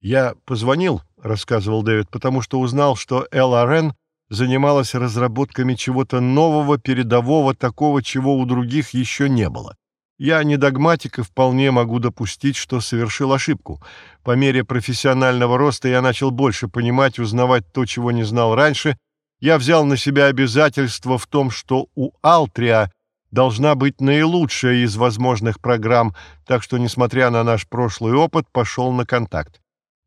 «Я позвонил», — рассказывал Дэвид, «потому что узнал, что ЛРН занималась разработками чего-то нового, передового, такого, чего у других еще не было. Я не догматик и вполне могу допустить, что совершил ошибку. По мере профессионального роста я начал больше понимать, узнавать то, чего не знал раньше. Я взял на себя обязательство в том, что у Алтриа должна быть наилучшая из возможных программ, так что, несмотря на наш прошлый опыт, пошел на контакт.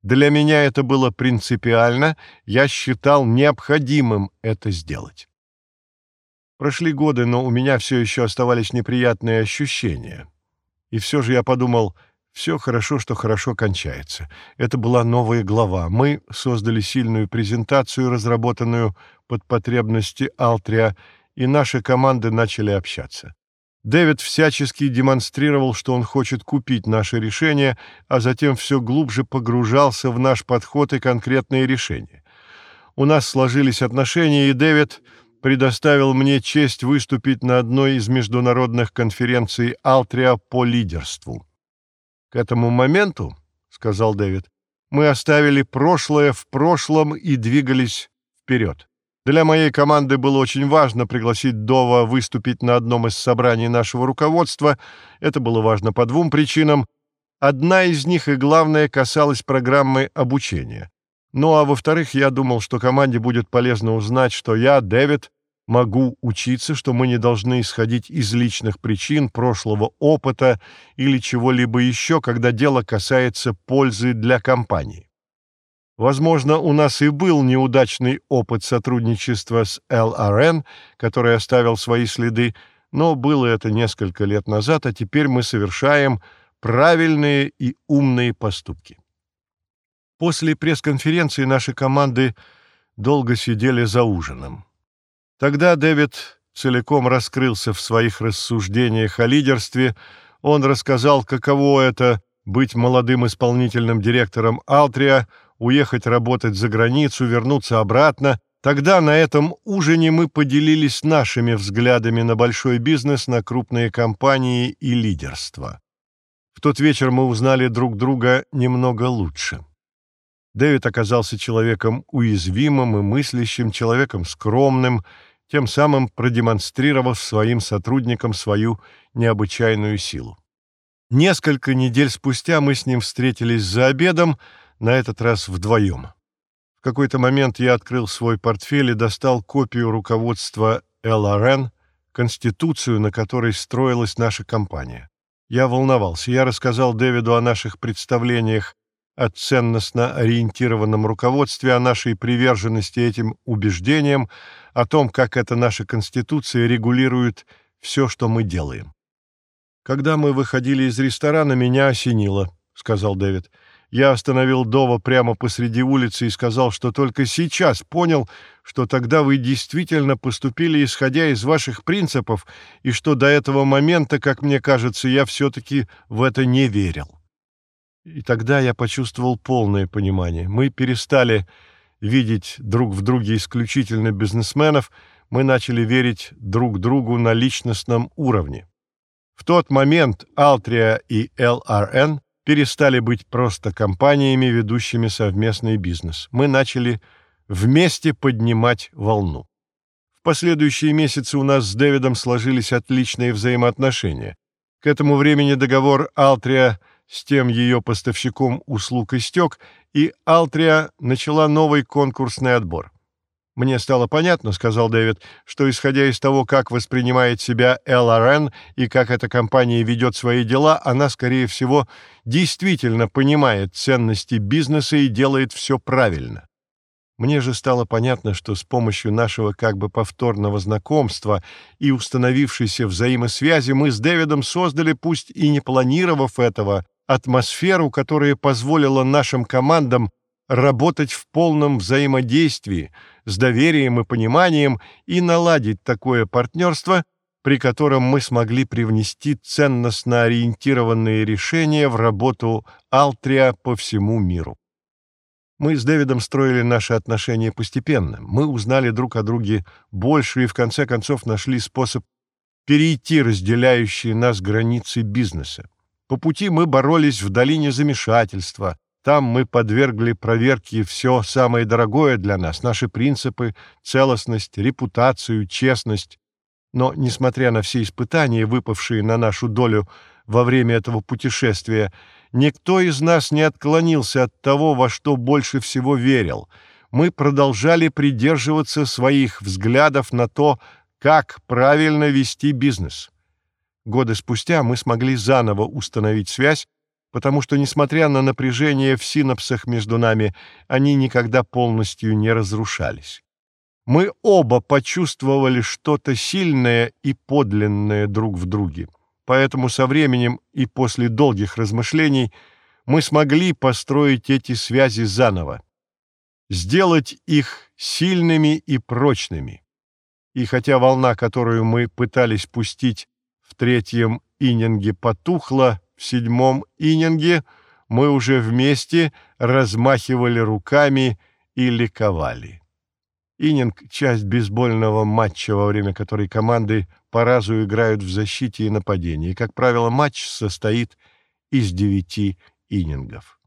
Для меня это было принципиально, я считал необходимым это сделать. Прошли годы, но у меня все еще оставались неприятные ощущения. И все же я подумал, все хорошо, что хорошо кончается. Это была новая глава. Мы создали сильную презентацию, разработанную под потребности Altriа, и наши команды начали общаться. Дэвид всячески демонстрировал, что он хочет купить наше решение, а затем все глубже погружался в наш подход и конкретные решения. У нас сложились отношения, и Дэвид предоставил мне честь выступить на одной из международных конференций «Алтрия» по лидерству. «К этому моменту, — сказал Дэвид, — мы оставили прошлое в прошлом и двигались вперед. Для моей команды было очень важно пригласить Дова выступить на одном из собраний нашего руководства. Это было важно по двум причинам. Одна из них и главная касалась программы обучения. Ну а во-вторых, я думал, что команде будет полезно узнать, что я, Дэвид, могу учиться, что мы не должны исходить из личных причин, прошлого опыта или чего-либо еще, когда дело касается пользы для компании. Возможно, у нас и был неудачный опыт сотрудничества с ЛРН, который оставил свои следы, но было это несколько лет назад, а теперь мы совершаем правильные и умные поступки. После пресс-конференции наши команды долго сидели за ужином. Тогда Дэвид целиком раскрылся в своих рассуждениях о лидерстве. Он рассказал, каково это — быть молодым исполнительным директором «Алтрия», уехать работать за границу, вернуться обратно. Тогда на этом ужине мы поделились нашими взглядами на большой бизнес, на крупные компании и лидерство. В тот вечер мы узнали друг друга немного лучше. Дэвид оказался человеком уязвимым и мыслящим, человеком скромным, тем самым продемонстрировав своим сотрудникам свою необычайную силу. Несколько недель спустя мы с ним встретились за обедом, на этот раз вдвоем. В какой-то момент я открыл свой портфель и достал копию руководства ЛРН, конституцию, на которой строилась наша компания. Я волновался. Я рассказал Дэвиду о наших представлениях о ценностно ориентированном руководстве, о нашей приверженности этим убеждениям, о том, как эта наша Конституция регулирует все, что мы делаем. «Когда мы выходили из ресторана, меня осенило», — сказал Дэвид. Я остановил Дова прямо посреди улицы и сказал, что только сейчас понял, что тогда вы действительно поступили, исходя из ваших принципов, и что до этого момента, как мне кажется, я все-таки в это не верил. И тогда я почувствовал полное понимание. Мы перестали видеть друг в друге исключительно бизнесменов, мы начали верить друг другу на личностном уровне. В тот момент Altria и LRN перестали быть просто компаниями, ведущими совместный бизнес. Мы начали вместе поднимать волну. В последующие месяцы у нас с Дэвидом сложились отличные взаимоотношения. К этому времени договор Altriа с тем ее поставщиком услуг истек, и Altriа начала новый конкурсный отбор. «Мне стало понятно, — сказал Дэвид, — что, исходя из того, как воспринимает себя LRN и как эта компания ведет свои дела, она, скорее всего, действительно понимает ценности бизнеса и делает все правильно. Мне же стало понятно, что с помощью нашего как бы повторного знакомства и установившейся взаимосвязи мы с Дэвидом создали, пусть и не планировав этого, атмосферу, которая позволила нашим командам работать в полном взаимодействии, с доверием и пониманием и наладить такое партнерство, при котором мы смогли привнести ценностно ориентированные решения в работу Altriа по всему миру. Мы с Дэвидом строили наши отношения постепенно. Мы узнали друг о друге больше и в конце концов нашли способ перейти разделяющие нас границы бизнеса. По пути мы боролись в долине замешательства, там мы подвергли проверке все самое дорогое для нас, наши принципы, целостность, репутацию, честность. Но, несмотря на все испытания, выпавшие на нашу долю во время этого путешествия, никто из нас не отклонился от того, во что больше всего верил. Мы продолжали придерживаться своих взглядов на то, как правильно вести бизнес. Годы спустя мы смогли заново установить связь, потому что, несмотря на напряжение в синапсах между нами, они никогда полностью не разрушались. Мы оба почувствовали что-то сильное и подлинное друг в друге. Поэтому со временем и после долгих размышлений мы смогли построить эти связи заново, сделать их сильными и прочными. И хотя волна, которую мы пытались пустить в третьем ининге, потухла, седьмом ининге мы уже вместе размахивали руками и ликовали. Ининг — часть бейсбольного матча, во время которой команды по разу играют в защите и нападении. Как правило, матч состоит из девяти инингов.